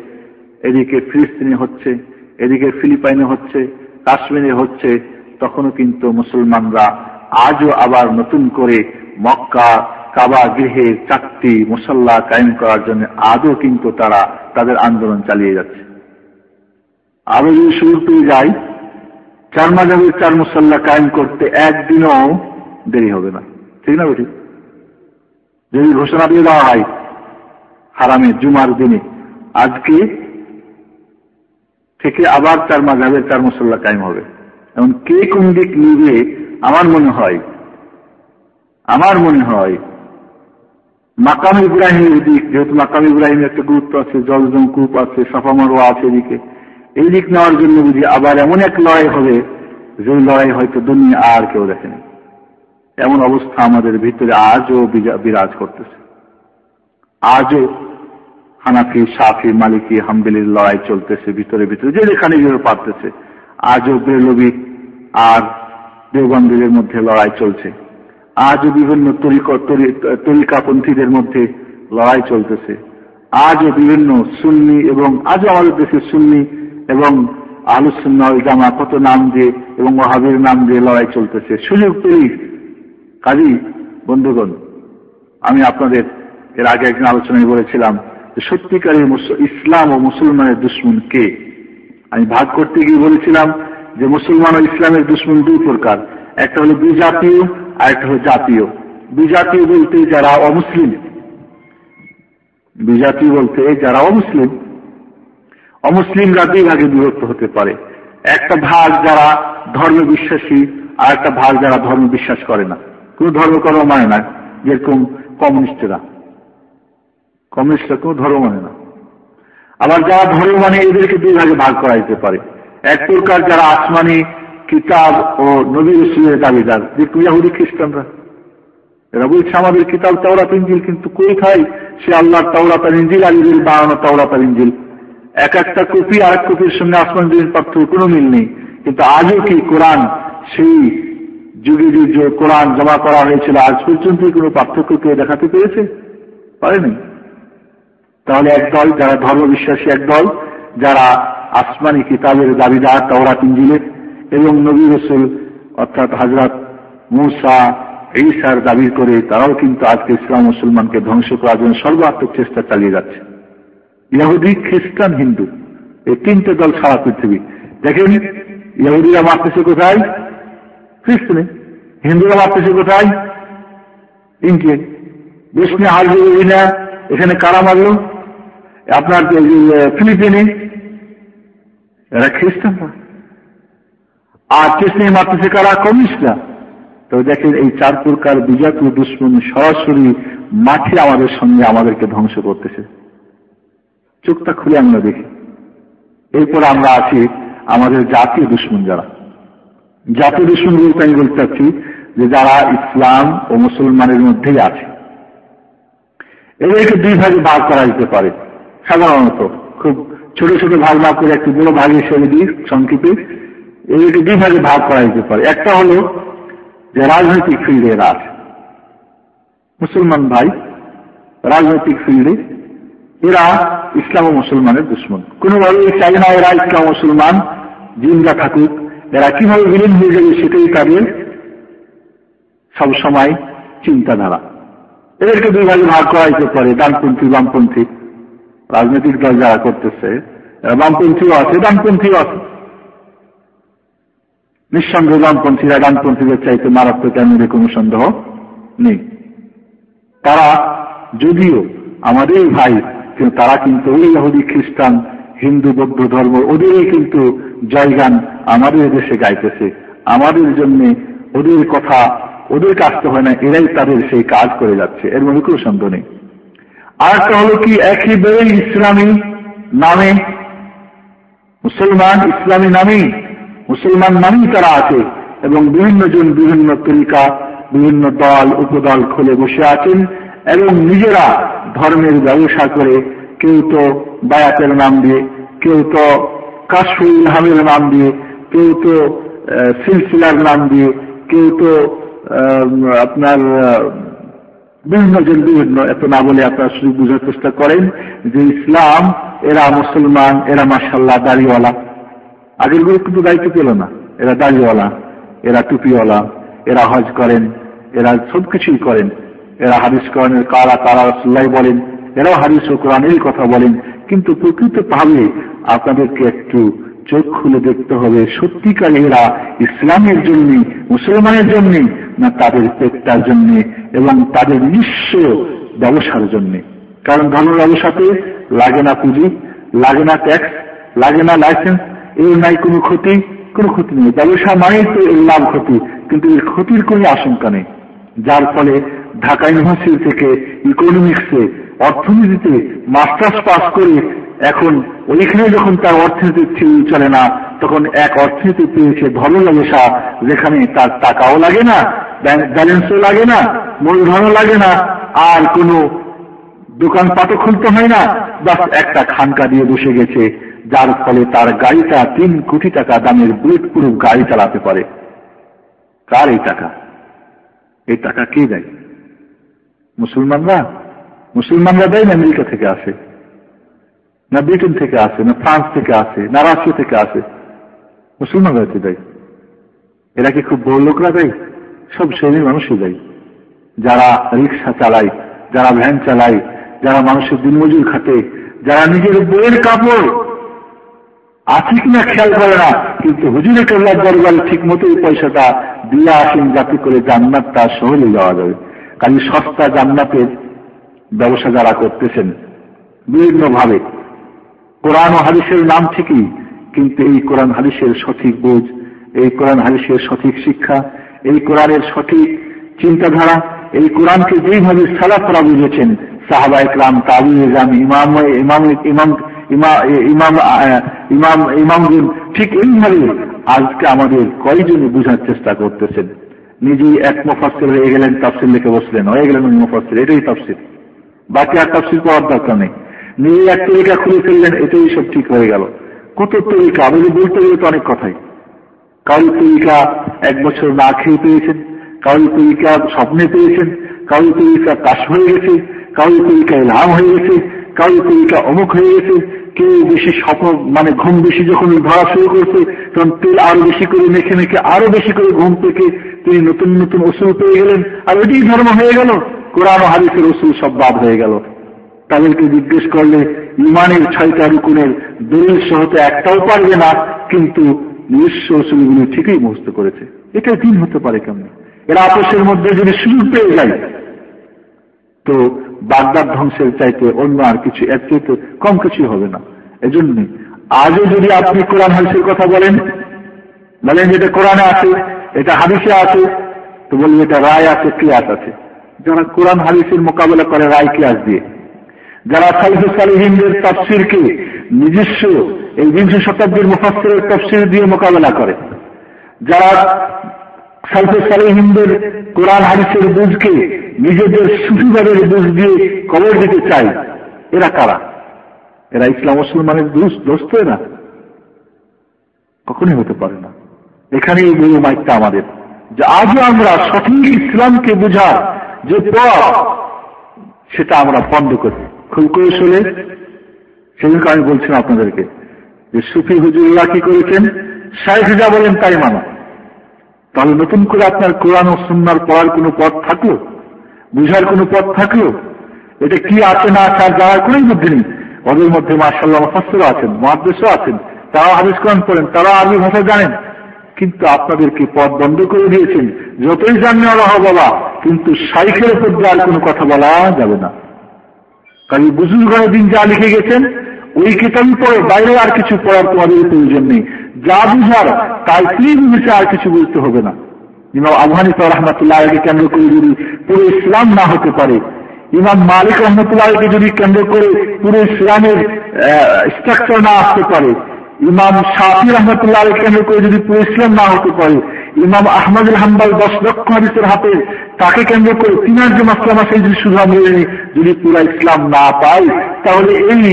এদিকে ফিলিস্তিনে হচ্ছে, এদিকে ফিলিপাইনে হচ্ছে, কাশ্মীরে হচ্ছে তখনও কিন্তু মুসলমানরা আজও আবার নতুন করে মক্কা, কাবা গৃহে চারটি মুসল্লা কায়েম করার জন্য আজও কিন্তু তারা তাদের আন্দোলন চালিয়ে যাচ্ছে। আরও যদি শুরু পেয়ে যায় চার মাজাবের চার মুসল্লা কায়েম করতে একদিনও দেরি হবে না। ঠিক না বেটি যদি ঘোষণা দিয়ে দেওয়া হয় হারামে জুমার দিনে, আজকে থেকে আবার চার মাজাবের চার মুসল্লা কায়েম হবে। এবং কে কোন দিক নিবে আমার মনে হয়, আমার মনে হয়, মাকাম ইব্রাহিমের দিক, যেহেতু মাকাম ইব্রাহিমের একটা গুরুত্ব আছে জলজম কূপ আছে সাফামারোয়া আছে এদিকে। এই দিক নেওয়ার জন্য বুঝি আবার এমন এক লড়াই হবে, যে লড়াই হয়তো দুনিয়া আর কেউ দেখেনি। এমন অবস্থা আমাদের ভিতরে আজও বিরাজ করতেছে। আজও হানাফি, সাফি, মালিকি, হাম্বেলির লড়াই চলতেছে ভিতরে ভিতরে যে যেখানে পারতেছে। আজও বেরলবি আর দেওবন্দিদের মধ্যে লড়াই চলছে। আজও বিভিন্ন তরিকাপন্থীদের মধ্যে লড়াই চলতেছে। আজও বিভিন্ন সুন্নি এবং আজও আমাদের দেশে সুন্নি এবং আলুসুন্নল জামা কত নাম দিয়ে এবং মহাবীর নাম দিয়ে লড়াই চলতেছে। সুযোগ পেলি কাজী, বন্ধুগণ, আমি আপনাদের এর আগে একদিন আলোচনায় বলেছিলাম যে সত্যিকারের ইসলাম ও মুসলমানের দুশ্মন কে? আমি ভাগ করতে গিয়ে বলেছিলাম যে মুসলমান ও ইসলামের দুশ্মন দুই প্রকার। একটা হলো বিজাতীয় আর একটা হলো জাতীয়। বিজাতীয় বলতে যারা অমুসলিম। বিজাতীয় বলতে যারা অমুসলিম। অমুসলিমরা দুই ভাগে বিভক্ত হতে পারে। একটা ভাগ যারা ধর্ম বিশ্বাসী আর একটা ভাগ যারা ধর্ম বিশ্বাস করে না। কোন ধর্মকর্ম মানে না, যেরকম কমিউনিস্টরা। কমিউনিস্টরা কোন ধর্ম মানে না। আবার যারা ধর্ম মানে এদেরকে দুই ভাগে ভাগ করা যেতে পারে। এক প্রকার যারা আসমানি কিতাব ও নবী রসুলের দাবিদার যে ইয়াহুদি খ্রিস্টানরা। এরা বলছে, আমাদের কিতাব তাওরাত ইঞ্জিল কিন্তু খাই সে আল্লাহর তাওরাতার ইঞ্জিল আলিদের বানানো তাওরাতার ইঞ্জিল এক একটা কপি আর এক কপির সঙ্গে আসমান যুগের পার্থক্য কোনো মিল নেই। কিন্তু আজও কি কোরআন সেই যুগে যে কোরআন জমা করা হয়েছিল, আজ পর্যন্ত কোনো পার্থক্য কেউ দেখাতে পেরেছে? পারেনি। তাহলে একদল যারা ধর্ম বিশ্বাসী একদল যারা আসমানি কিতাবের দাবিদার, তাওরাত, ইঞ্জিলের, এবং নবী রসুল, অর্থাৎ হাজরত মুসা, ঈসার দাবি করে, তারাও কিন্তু আজকে ইসলাম মুসলমানকে ধ্বংস করার জন্য সর্বাত্মক চেষ্টা চালিয়ে যাচ্ছে। ইহুদি, খ্রিস্টান, হিন্দু, এই তিনটে দল সারা পৃথিবী। দেখেন ইহুদিরা মারতেছে কোথায়? খ্রিস্টানে, হিন্দুরা মারতেছে কোথায়? ইনকে বেশনি আর্জেন্টিনা এখানে কারা মারল? আপনার ফিলিপিনে, এরা খ্রিস্টানরা আর কৃষ্ণে মারতেছে কারা? কমিউনিস্টরা। তো দেখেন, এই চার প্রকার বিজাতীয় দুশ্মন সরাসরি মাঠে আমাদের সঙ্গে আমাদেরকে ধ্বংস করতেছে। চোখটা খুলে আমরা দেখি। এরপর আমরা আছি আমাদের জাতীয় দুশ্মন যারা। জাতীয় দুশ্মন বলতে আমি বলতে চাচ্ছি যে যারা ইসলাম ও মুসলমানের মধ্যেই আছে। এদেরকে দুই ভাগে ভাগ করা যেতে পারে। সাধারণত খুব ছোট ছোট ভাগ ভাগ করে একটি বড় ভাগ হিসেবে দিই সংক্ষেপে। এদেরকে দুই ভাগে ভাগ করা যেতে পারে। একটা হলো যে রাজনৈতিক ফিল্ডে আছে মুসলমান ভাই রাজনৈতিক ফিল্ডে, এরা ইসলাম ও মুসলমানের দুশ্মন। কোনোভাবে চাই না এরা ইসলাম মুসলমান জিন্দা থাকুক। এরা কীভাবে বিলীন হয়ে যাবে সেটাই তাদের সবসময় চিন্তাধারা। এদেরকে দুই ভাগে ভাগ করা যেতে পারে, ডানপন্থী, বামপন্থী। রাজনৈতিক দল যারা করতেছে বামপন্থীও আছে, ডানপন্থীও আছে। নিঃসন্দেহ বামপন্থীরা ডানপন্থীদের চাইতে মারাত্মক এমন কোনো সন্দেহ নেই। তারা যদিও আমাদের ভাই, কিন্তু তারা কিন্তু ওই ইহুদি, খ্রিস্টান, হিন্দু, বৌদ্ধ ধর্ম ওদেরই কিন্তু জয়গান আমাদের দেশে গাইতেছে। আমাদের জন্য ওদের কথা, ওদের কাজ তো হয় না, এরাই তাদের সেই কাজ করে যাচ্ছে, এর মধ্যে কোনো সন্দেহ নেই। আর একটা হলো কি একেবারে ইসলামী নামে, মুসলমান ইসলামী নামেই মুসলমান নামেই তারা আছে এবং বিভিন্ন জন বিভিন্ন তরিকা, বিভিন্ন দল, উপদল খুলে বসে আছেন এবং নিজেরা ধর্মের ব্যবসা করে কেউ তো বায়াতের নাম দিয়ে, কেউ তো কাশফুল ইলহামের নাম দিয়ে, কেউ তো সিলসিলার নাম দিয়ে, কেউ তো আপনার বিভিন্ন জন বিভিন্ন এত না বলে আপনারা শুধু বোঝার চেষ্টা করেন যে ইসলাম, এরা মুসলমান, এরা মাসাল্লাহ দাড়িওয়ালা। আগেরগুলো কিন্তু দায়িত্ব পেল না। এরা দাড়িওয়ালা, এরা টুপিওয়ালা, এরা হজ করেন, এরা সবকিছুই করেন। এরা হাদিস করেন কারা কারা রসুল্লাহ বলেন, এরাও হাদিস ও কোরআনের কথা বলেন। কিন্তু প্রকৃত ভাবে আপনাদেরকে একটু চোখ খুলে দেখতে হবে, সত্যিকার এরা ইসলামের জন্য, মুসলমানের জন্য, না তাদের পেটটার জন্য? এবং তাদের নিঃস্ব ব্যবসার জন্য। কারণ ধর্ম ব্যবসাতে লাগে না পুঁজি, লাগে না ট্যাক্স লাগে না লাইসেন্স এর নাই কোনো ক্ষতি কোনো ক্ষতি নেই। ব্যবসা মানেই তো এর লাভ ক্ষতি, কিন্তু এর ক্ষতির কোনো আশঙ্কা নেই। যার ফলে ঢাকা ইউনিভার্সিটি থেকে ইকোনমিক্সে অর্থনীতিতে মাস্টার্স পাস করে এখন ওইখানে যখন তার অর্থনীতি চলে না, তখন এক অর্থনীতি পেয়েছে ধর্ম ব্যবসা, যেখানে তার টাকাও লাগে না ব্যালেন্সও লাগে না, মূলধনও লাগে না, আর কোনো দোকানপাটও খুলতে হয় না। বাস একটা খানকা দিয়ে বসে গেছে, যার ফলে তার গাড়িটা তিন কোটি টাকা দামের বুলেট প্রুফ গাড়ি চালাতে পারে। কার এই টাকা? এই টাকা কে দেয়? মুসলমানরা? মুসলমানরা দেয় না আমেরিকা থেকে আসে? না ব্রিটেন থেকে আসে? না ফ্রান্স থেকে আসে? না রাশিয়া থেকে আসে? মুসলমানরা দেয়। এরা কি খুব বড় লোকরা দেয়? সব শ্রেণির মানুষই দেয়। যারা রিক্সা চালায়, যারা ভ্যান চালায়, যারা মানুষের দিনমজুর খাটে, যারা নিজের বইয়ের কাপড়। আছে কিনা খেয়াল করে না, কিন্তু হুজুরে কেল্লার দরবারে ঠিক মতো পয়সাটা দিয়ে আসেন যাতে করে জান্নাতটা সহজে যাওয়া যাবে। কাজে সস্তা জান্নাতের ব্যবসা যারা করতেছেন বিভিন্ন ভাবে কোরআন ও হাদিসের নাম ঠিকই, কিন্তু এই কোরআন হাদিসের সঠিক বোঝ, এই কোরআন হাদিসের সঠিক শিক্ষা এই কোরআনের সঠিক চিন্তাধারা, এই কোরআনকে যেইভাবে সালাফরা বুঝেছেন, সাহাবা ইকরাম তাবি ইজাম ইমাম ইমাম ইমাম ইমাম ইমাম ইমামগুন ঠিক এইভাবে আজকে আমাদের কয়জনে বুঝার চেষ্টা করতেছেন। নিজেই এক মুফাসির হয়ে গেলেন, তাফসির লিখে বসলেন, হয়ে গেলেন ওই মুফাসির এটাই তাফসির। বাকি আর তাফসির পাওয়ার দরকার নেই। নিজে এক তরিকা খুলে ফেললেন, এটাই সব ঠিক হয়ে গেল। কত তরিকা আমি বলতে গেলে তো অনেক কথাই। কাউরি তরিকা এক বছর না খেয়ে পেয়েছেন কাউরি তরিকা স্বপ্নে পেয়েছেন কাউরি তরিকা কাশ হয়ে গেছে কাউরি তরিকায় লাভ হয়ে গেছে কাউরি তরিকা অমুক হয়ে গেছে, কেউ বেশি স্বপ্ন মানে ঘুম বেশি যখন ধরা শুরু করছে, তখন তেল আরও বেশি করে মেখে মেখে আরও বেশি করে ঘুম থেকে তিনি নতুন নতুন ওষুধ পেয়ে গেলেন, আর ওইটাই ধর্ম হয়ে গেল। কোরআন হারিসের ওষুধ সব বাদ হয়ে গেল। তাদেরকে জিজ্ঞেস করলে, ইমানের ছয়টা রুকুনের দলিল সহতে একটাও পারবে না, কিন্তু নিজস্ব ওষুধগুলি ঠিকই মুহস্ত করেছে। এটা দিন হতে পারে কেমন? এরা আপসের মধ্যে যদি সুযোগ পেয়ে যায়, তো বাগদার ধ্বংসের চাইতে অন্য আর কিছু এর চাইতে কম কিছু হবে না। এজন্য আজও যদি আপনি কোরআন হাদিসের কথা বলেন বলেন যেটা কোরআনে আছে, এটা হাদিসে আছে, তো বলবেন এটা রায় আছে ক্রিয়াস আছে। যারা কোরআন হাদিসের মোকাবেলা করে রায় ক্রিয়াস দিয়ে, যারা সাইফ সালিহিনদের তফসিরকে নিজস্ব এই বিংশ শতাব্দীর মুফাসের তফসির দিয়ে মোকাবেলা করে। যারা সাইফে সালিহিনদের কোরআন হাদিসের বুঝকে নিজেদের সুফিবাদের বুঝ দিয়ে কবর দিতে চাই এরা কারা? এরা ইসলাম মুসলমানের দোস্ত এরা। কখনই হতে পারে না। এখানে এই বই মাইকটা আমাদের। যে আজও আমরা সঠিক ইসলামকে বোঝার যে পথ, সেটা আমরা বন্ধ করি। খুব কৌশলে সেদিনকে আমি বলছিলাম আপনাদেরকে যে সুফি হুজুল্লাহ কি করেছেন? শাহেখ যা বলেন তাই মানা। তাহলে নতুন করে আপনার কোরআন ও সুন্নার পড়ার কোনো পথ থাকল? বুঝার কোনো পথ থাকল? এটা কি আছে না আছে আর যাওয়ার কোনোই মধ্যে নেই। ওদের মধ্যে মার্শাল্লাহ মাফাসেরও আছেন মহাদেশও আছেন। তারাও হাদিস করেন তারাও আরবি ভাষা জানেন। কিন্তু আপনাদেরকে পথ বন্ধ করে দিয়েছেন। যতই জানে আল্লাহ বাবা, কিন্তু সাইকের উপর আর কোনো কথা বলা যাবে না। কারণ বুজুর্গানে দিন যা লিখে গেছেন ওই কিতাবই পড়ে, বাইরে আর কিছু পড়ার তোমাদের প্রয়োজন নেই। যা বুঝার, তাই তিনি বুঝেছে, আর কিছু বুঝতে হবে না। ইমাম আবহানি রহমতুল্লাহ আগে কেন্দ্র করে যদি পুরো ইসলাম না হতে পারে, ইমাম মালিক রহমতুল্লাহকে যদি কেন্দ্র করে পুরো ইসলামের স্ট্রাকচার না আসতে পারে, ইমাম শাহি রহমতুল্লাহ কেন্দ্র করে যদি পুরো ইসলাম না হতে পারে, ইমাম আহমদ হাম্বাল দশ লক্ষ হাদিসের হাতে তাকে কেন্দ্র করে তিনার যে মাসলামা সেই যদি সুধা মিলেনি যদি পুরা ইসলাম না পায় তাহলে এই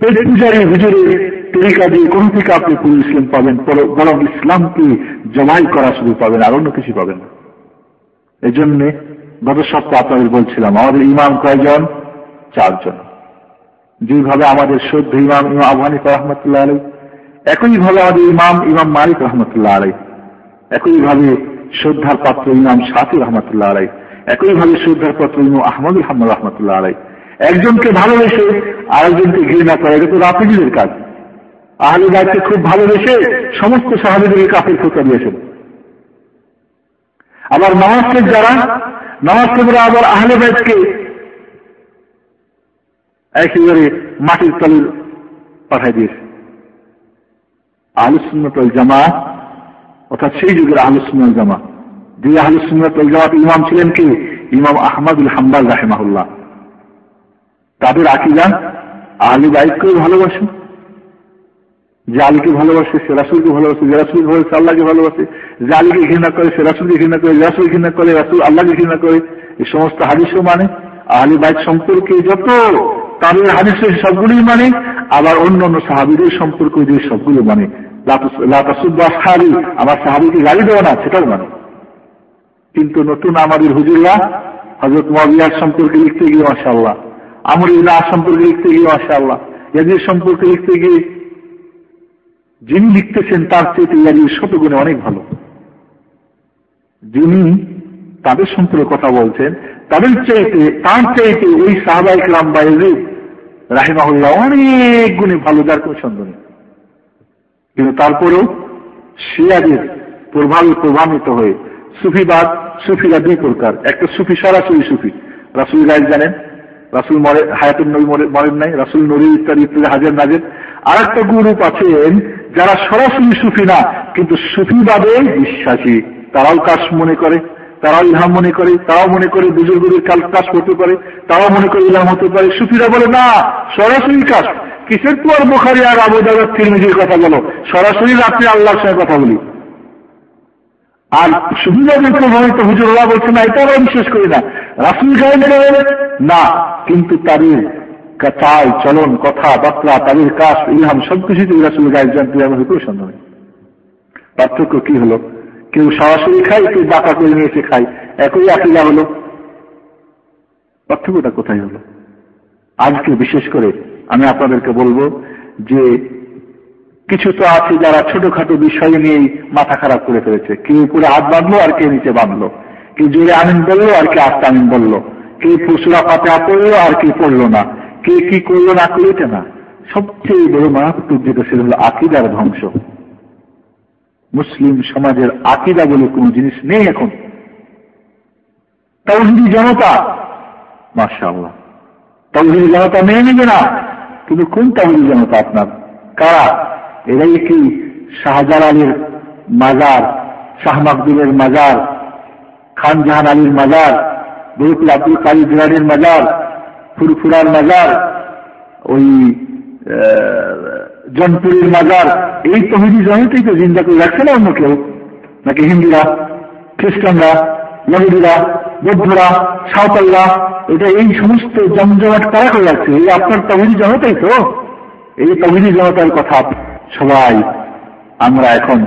পেট পূজারী হুজুরের তরিকা দিয়ে কোন থেকে আপনি পুরো ইসলাম পাবেন? বরং ইসলামকে জমাই করা শুরু পাবেন আর অন্য কিছু পাবেন না। এই জন্যে গত সপ্তাহ আপনাদের বলছিলাম, আমাদের ইমাম কয়জন? চারজন। যেভাবে আমাদের সদ্য ইমাম ইমাম আফগানিক রহমতুল্লাহ আলাই একইভাবে আমাদের ইমাম ইমাম মালিক রহমতুল্লাহ আলাই একইভাবে শ্রদ্ধার পাত্র ইমাম শাফি রহমতুল্লাহ আলাই একইভাবে শ্রদ্ধার পাত্র ইমাম আহমদুল হাম্মদ রহমতুল্লাহ আলাই একজনকে ভালোবেসে আরেকজনকে ঘৃণা করে, এটা তো রাফিজের কাজ। আহলে বাইককে খুব ভালোবেসে সমস্ত সাহাবিদের কাফের খোঁচা দিয়েছেন আবার নমাজকে যারা কেবরা আবার আহলে বাইককে একেবারে মাটির তলে পাঠাই দিয়েছে আহলুসুন্নতল জামা অর্থাৎ সেই যুগের আহলুসুন্নল জামা যে আহলুসুন্নতল জামাত ইমাম ছিলেন কি? ইমাম আহমদুল হাম্বাল রাহেমাহুল্লাহ। তাদের আকিদা, আহলি বাইককেও ভালোবাসে যে আলীকে ভালোবাসে সে রাসুলকে ভালোবাসে যে রাসুল ভালোবাসে আল্লাহকে ভালোবাসে যে আলীকে ঘৃণা করে সে রাসুলকে ঘৃণা করে রাসুল ঘৃণা করে, রাসুল আল্লাহকে ঘৃণা করে এই সমস্ত হাদিসও মানে আহলি বাইক সম্পর্কে যত তাদের হাদিস সবগুলোই মানে আবার অন্য অন্য সাহাবিদের সম্পর্কে যে সবগুলো মানে আমার সাহাবিকে গাড়ি দেওয়া না, সেটাও মানে। কিন্তু নতুন আমাদের হুজুরা হজরত মবিয়ার সম্পর্কে লিখতে গিয়ে মাসাল্লাহ আমর ইল্লাহ সম্পর্কে লিখতে গিয়ে মাসাল্লাহ এদের সম্পর্কে লিখতে গিয়ে যিনি লিখতেছেন, তার চেয়ে ইয়াজির শতগুণে অনেক ভালো। যিনি তাদের সম্পর্কে কথা বলছেন, তাদের চাইতে, তার চাইতে ওই সাহবাইক রাম বাইরে রাহিমাহুল্লাহ অনেক গুণে ভালো, যার কোন সন্দেহ নেই। কিন্তু তারপরেও শিয়াদের প্রভাবে, প্রভাবিত হয়ে সুফিবাদ, সুফিরা দুই প্রকার। একটা সুফি সরাসরি সুফি রাসুল জানেন রাসুল মরে হায়াতুল নবী মরেন নাই, রাসুল নবী ইত্যাদি ইত্যাদি, হাজার নাজের। আর একটা গ্রুপ আছেন যারা সরাসরি সুফি না, কিন্তু সুফিবাদে বিশ্বাসী। তারাও কাজ মনে করে, তারাও ইলহাম মনে করে, তারাও মনে করে বুজুর্গদের কাল কাজ করতে পারে, তারাও মনে করে ইলহাম হতে পারে। সুফিরা বলে, না, সরাসরি কাজ কিসের তো আর বোখারি আর আবু দাদার তিরমিজির কথা বলো? সরাসরি রাত্রে আল্লাহর সঙ্গে কথা বলি। আর সুবিধাদের প্রভাবিত হুজুররা বলছে, না, এটা আমরা বিশ্বাস করি না। রাসুল গায়ে না, কিন্তু তাদের চাল চলন, কথা বার্তা তাদের কাজ ইলহাম সবকিছুতে রাসুল গায়ে জানতে আমাদের কোনো সন্দেহ নেই। পার্থক্য কি হলো? কেউ সরাসরি খায়, কেউ বাঁকা করে নিয়ে এসে খায়। একই আকিলা হলো। পার্থক্যটা কোথায় হলো? আজকে বিশেষ করে আমি আপনাদেরকে বলব যে কিছু তো আছে যারা ছোটখাটো বিষয় নিয়েই মাথা খারাপ করে ফেলেছে। কেউ উপরে হাত বাঁধলো আর কে নিচে বাঁধলো। কেউ জোরে আমিন বলল আর কে আস্তে আমিন বলল। কেউ পশুরা পাতে পড়ল আর কে পড়ল না। কে কি করল না করল না। সবচেয়ে বড় মারাত্মক যেটা সেটা হলো আকিদার ধ্বংস। মুসলিম সমাজের আকিদা বলে কোন জিনিস নেই এখন। তাওহিদি জনতা মার্শাল্লাহ তাওহিদি জনতা মেনে নেবে না। কিন্তু কোন তাওহিদি জনতা আপনার? কারা? এরাই কি শাহজালালের মাজার, শাহ মাকদুলের মাজার, খান জাহান আলীর মাজার বরুকুল আব্দুল কালী জিরানের মাজার, ফুরফুরার মাজার, ওই জনপুরের মাজার, এই তহিদি জমিতেই তো জিন্দা করে রাখছে না অন্য কেউ? নাকি হিন্দুরা, খ্রিস্টানরা, ইহুদিরা, বৌদ্ধরা, সাঁওতালরা, এটা এই সমস্ত জমজমাট কারা করে রাখছে। এই আপনার তহিদি জনতাই তো? এই তহিদি জনতার কথা সবাই, আমরা এখন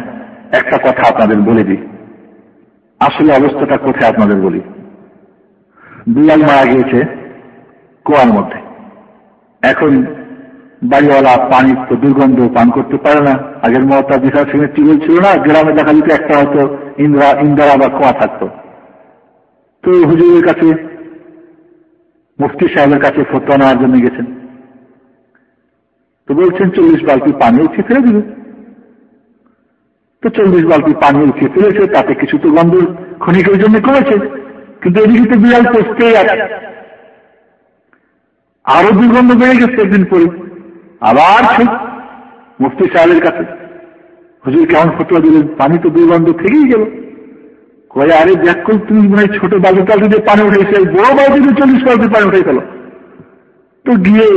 একটা কথা আপনাদের বলে দিই। আসলে অবস্থাটা কোথায় আপনাদের বলি? বিড়াল মারা গিয়েছে কুয়ার মধ্যে। এখন বাড়িওয়ালা পানি তো দুর্গন্ধ পান করতে পারে না। আগের মতো বিশাল সিমের টিউবওয়েল ছিল না, গ্রামে দেখা যেত একটা হয়তো ইন্দ্রা ইন্দ্রা বা কুয়া থাকতো। তো হুজুরের কাছে, মুফতি সাহেবের কাছে ফতোয়া নেওয়ার জন্য গেছেন। তো বলছেন, চল্লিশ বালতি পানি উঠিয়ে ফেলে দিবে। তো চল্লিশ বালতি পানি উঠিয়ে ফেলেছে, তাতে কিছু তো গন্ধ ক্ষণিকের জন্য কমেছে। কিন্তু এদিকে তো বিড়াল পচতেই আছে আরও দুর্গন্ধ বেড়ে গেছে একদিন পরে। আবার ঠিক মুফতি সাহেবের কাছে, হুজুর, কেমন ফটোয়া দিলেন? পানি তো দুর্গন্ধ থেকেই গেল। কয়ে, আরে দেখো তুমি মনে হয় ছোট বালতি টালতি দিয়ে পানি উঠেছে বড় বালতি দিয়ে চল্লিশ বালতি পানি উঠে গেল তো গিয়ে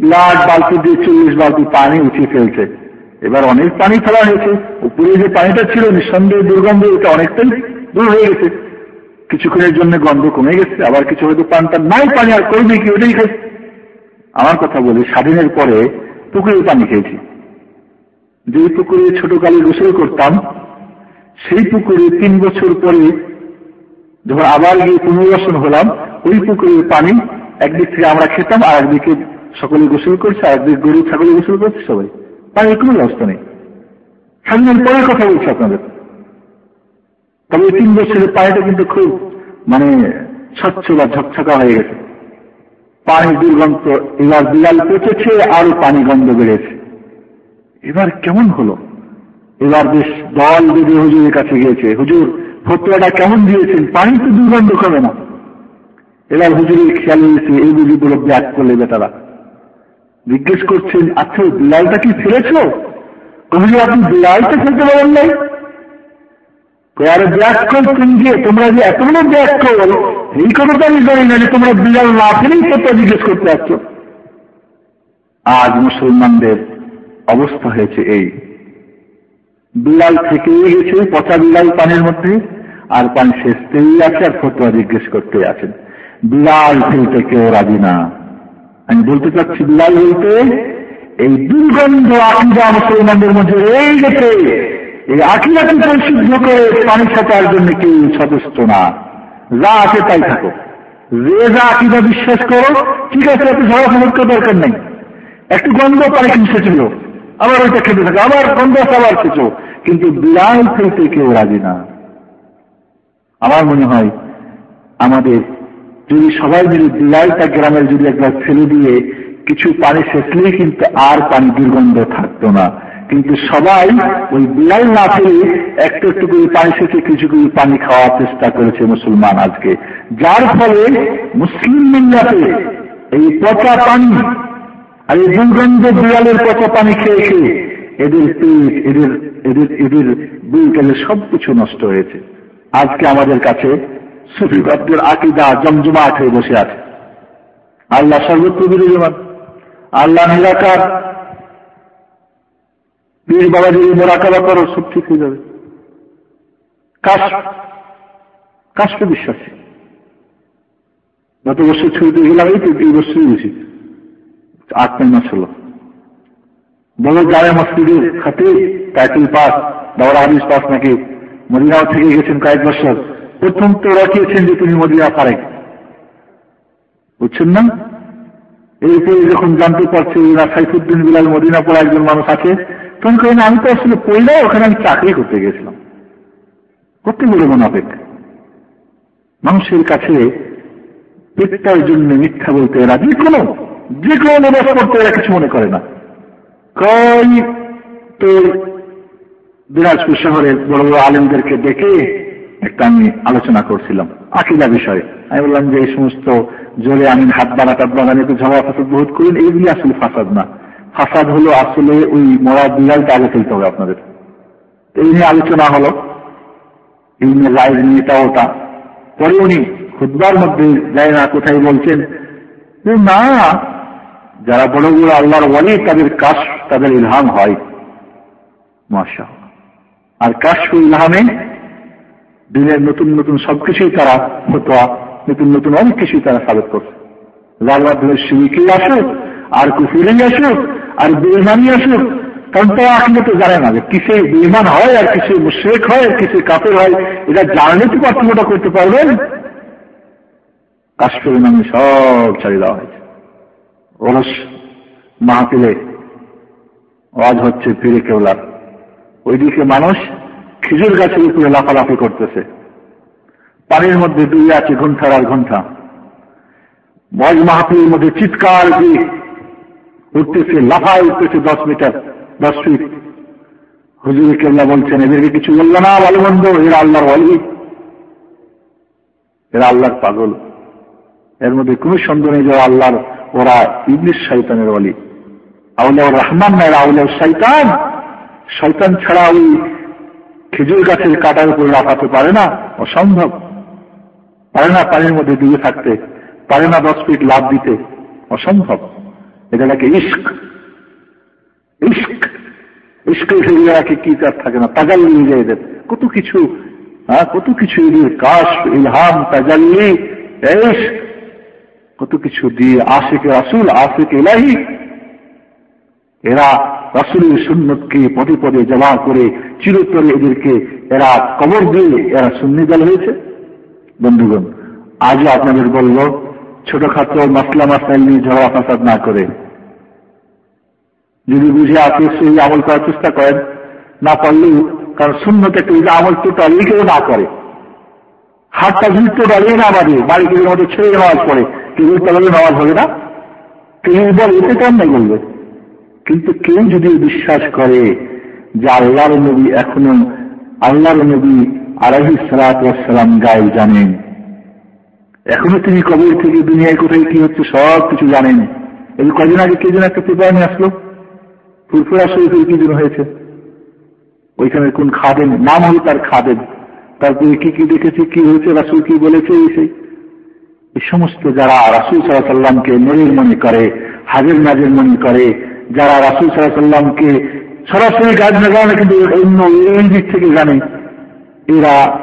লাখ বালতি দিয়ে চল্লিশ বালতি পানি উঠিয়ে ফেলছে। এবার অনেক পানি ফেলা হয়েছে। উপরে যে পানিটা ছিল, নিঃসন্দেহে দুর্গন্ধ এটা অনেকটাই দূর হয়ে গেছে। কিছুক্ষণের জন্য গন্ধ কমে গেছে, আবার কিছু হয়তো পানটা নাই, পানি আর করবে কি ওটাই খাই। আমার কথা বলি স্বাধীনের পরে পুকুরের পানি খেয়েছি। যেই পুকুরে ছোটকালে গোসল করতাম, সেই পুকুরে তিন বছর পরে যখন আবার গিয়ে পুনর্বাসন হলাম, ওই পুকুরের পানি একদিক থেকে আমরা খেতাম, আর একদিকে সকলে গোসল করছে, আর একদিকে গরু ছাগলে গোসল করছে সবাই। পানির কোনো ব্যবস্থা নেই। স্বাধীন পরের কথা বলছি আপনাদের। তবে তিন বছরের পায়েটা কিন্তু খুব মানে স্বচ্ছ বা ঝকঝকা হয়ে গেছে। পানি দুর্গন্ধ, এবার বিড়াল পচেছে, আরও পানি গন্ধ বেড়েছে। এবার কেমন হলো? এবার বেশ দল বেঁধে হুজুরের কাছে গিয়েছে। হুজুর, ফতুয়াটা কেমন দিয়েছেন? পানি তো দুর্গন্ধ কমে না। এবার হুজুরের খেয়াল হয়েছে এই বুঝি বলে ব্যাগ করলে বেটারা। জিজ্ঞেস করছেন আচ্ছা বিলালটা কি ফেলেছ হুজুর আপনি বিলালটা ফেলতে পারেন নাই। আরে ব্যাগ তোমরা যে এতগুলো ব্যাগ কর, এই কথাটা আমি জানি না যে তোমরা বিলাল না ফেলেই ফতুয়া জিজ্ঞেস করতে আসছ। আজ মুসলমানদের অবস্থা হয়েছে এই। বিলাল থেকেই গেছে, পচা বিলাল পানির মধ্যে, আর পানি শেষতেই আছে, আর ফটোয়া জিজ্ঞেস করতে আছেন। বিলাল ফেলতে কেউ রাজি না। আমি বলতে চাচ্ছি বিলাল বলতে, এই দুর্গন্ধ আকিদা মুসলমানদের মধ্যে রয়ে গেছে। এই আকিদাকে পরিশুদ্ধ করে পানি ছাটার জন্য কেউ সদস্য না? যা আছে তাই থাকো। যে যা আকিদা বিশ্বাস করো, ঠিক আছে সবার সমর্থ দরকার নেই। একটু গন্ধ পানি কিন্তু ছিল আবার ওইটা খেতে থাকে, আবার গন্ধ আবার খেছো কিন্তু বিড়াল ফেলতে কেউ রাজি না। আমার মনে হয়, আমাদের যদি সবাই মিলে বিলালটা গ্রামের যদি একবার ফেলে দিয়ে কিছু পানি শেষলেই কিন্তু আর পানি দুর্গন্ধ থাকতো না। কিন্তু সবাই ওই বিলাল না ফেলে একটু একটু করে পানি শেষে কিছু কিছু পানি খাওয়ার চেষ্টা করেছে মুসলমান আজকে। যার ফলে মুসলিম মিল্লাতে এই পচা পানি আর এই দুর্গন্ধ বিড়ালের পচা পানি খেয়ে খেয়ে এদের পেট, এদের এদের এদের দুই বুলকালে সবকিছু নষ্ট হয়েছে। আজকে আমাদের কাছে সুফিবাদদের আকিদা জমজমাট হয়ে বসে আছে। আল্লাহ সর্বত্র বিরাজমান আল্লাহ নিরাকার। পীর বাবা যদি মোরাকাবা করো, সব ঠিক হয়ে যাবে। কাশ কাশকে বিশ্বাসী। গত বছর ছবিতে গেলাম, এই এই বছরই বেশি। আট নয় মাস হলো। বড় জামে মসজিদের খাতে টাইটেল পাস দাওরা হাদিস পাস নাকি মদিনাও থেকে গেছেন কয়েক বছর। প্রথম তো রাখিয়েছেন যে তুমি মদিনা পারে। বুঝছেন না? এরপরে যখন জানতে পারছে না, সাইফুদ্দিন বিলাল মদিনা পড়া একজন মানুষ আছে, তখন কেন আমি তো আসলে পড়লেও ওখানে আমি চাকরি করতে গেছিলাম। করতে বলে মোনাফেক মানুষের কাছে পেটটার জন্য মিথ্যা বলতে এরা যে কোনো যে কোনো নিবাস করতে এরা কিছু মনে করে না। কই তোর দিনাজপুর শহরের বড় বড় আলেমদেরকে ডেকে একটা আমি আলোচনা করছিলাম, আকিদা বিষয়ে। আমি বললাম যে এই সমস্ত জোরে আমিন হাত বাড়া টাত বাড়া নিয়ে ঝগড়া ফাসাদ বহুত করেন, এইগুলি আসলে ফাসাদ না। ফাসাদ হলো আসলে ওই মরা বিড়ালটা আগে ফেলতে হবে আপনাদের। এই নিয়ে আলোচনা হলো, এই নিয়ে রায় নিয়ে এটা ওটা। পরে উনি খুদবার মধ্যে যায় না, কোথায় বলছেন যে, না, যারা বড় বড় আল্লাহর ওয়ালি, তাদের কাশ, তাদের ইলহাম হয়। মাসা আর কাশ ইলহামে দিনের নতুন নতুন সবকিছুই তারা ফতোয়া, নতুন নতুন অনেক কিছুই তারা সাবেক করছে। যার মাধ্যমে শিবিকেই আসুক, আর কুফুরেই আসুক, আর বেমানি আসুক, কারণ তারা আসলে তো জানে না যে কিসে বেমান হয় আর কিসে মুশ্রেক হয়, কিসে কাপের হয় এটা জানলে তো পার্থক্যটা করতে পারবেন। কাশ্মীর নামে সব ছাড়িয়ে দেওয়া হয়েছে। ওরস মাহফিলে আওয়াজ হচ্ছে ফিরে কেওলার। ওইদিকে মানুষ খেজুর গাছের উপরে লাফালাফি করতেছে। পানির মধ্যে দুই আছে ঘণ্টার আর ঘণ্টা। মজ মাহফিলের মধ্যে চিৎকার দিয়ে উঠতেছে, লাফায় উঠতেছে দশ মিটার, দশ ফিট। হুজুর কেল্লা বলছেন, এদেরকে কিছু বলল না, ভালো এরা আল্লাহর অলি এরা আল্লাহর পাগল। এর মধ্যে কোন সন্দেহ নেই যে আল্লাহর, ওরা ইংলিশ শৈতানের অলি আউলিয়া রহমান না, এরা আউলিয়া শৈতান শৈতান ছাড়া ওই খেজুর গাছের কাটার উপরে লাফাতে পারে না? অসম্ভব। পারে না পানির মধ্যে ডুবে থাকতে, পারে না দশ ফিট লাভ দিতে। অসম্ভব। এটা নাকি ইস্ক ইস্ক ইস্কের সেগুলোকে কি তার থাকে না? তাজাল্লি এদের। কত কিছু হ্যাঁ কত কিছু এদের কাশ, ইলহাম, তাজাল্লি কত কিছু দিয়ে আশেকে রাসুল, আশেকে এলাহি এরা রাসুলের সুন্নতকে পদে পদে জমা করে চিরতরে এদেরকে এরা কবর দিয়ে এরা সুন্নি দল হয়েছে। বন্ধুগণ, আজও আপনাদের বলল ছোটখাটো মাসলা মাসাইল নিয়ে ঝগড়া ফাসাদ না করে। যদি বুঝে আপনি সেই আমল করার চেষ্টা করেন, না পারলেও কারণ শূন্যতে কেউ আমল টোটালি কেউ না করে, হাতটা যদি টোটালি না বাড়ে বাড়ি কেউ ছেড়ে নামাজ পড়ে কেউ তাহলে নামাজ হবে না? কেউ বল এতে কেন নাই বলবে কিন্তু কেউ যদি বিশ্বাস করে যে আল্লাহর নবী এখনও আল্লাহর নবী আলহি সালাতাম গায়ে জানেন, এখনও তিনি কবর থেকে দুনিয়ায় কোথায় কি হচ্ছে সব কিছু জানেন। এই কদিন আগে কে যেন একটা পেপার নিয়ে আসলো? ফুরফুরা শরীফের কি জন্য হয়েছে? ওইখানে কোন খাদেন নাম হল তার খাদেন তারপরে কি কি দেখেছে, কি হয়েছে, রাসুল কি বলেছে, এই সেই। এই সমস্ত যারা রাসুল সাল্লাহ সাল্লামকে নরের মনে করে, হাজের নাজের মনে করে যারা রাসুল সাল্লামকে সরাসরি গাছ না জানে কিন্তু অন্য এই দিক থেকে জানে, এরা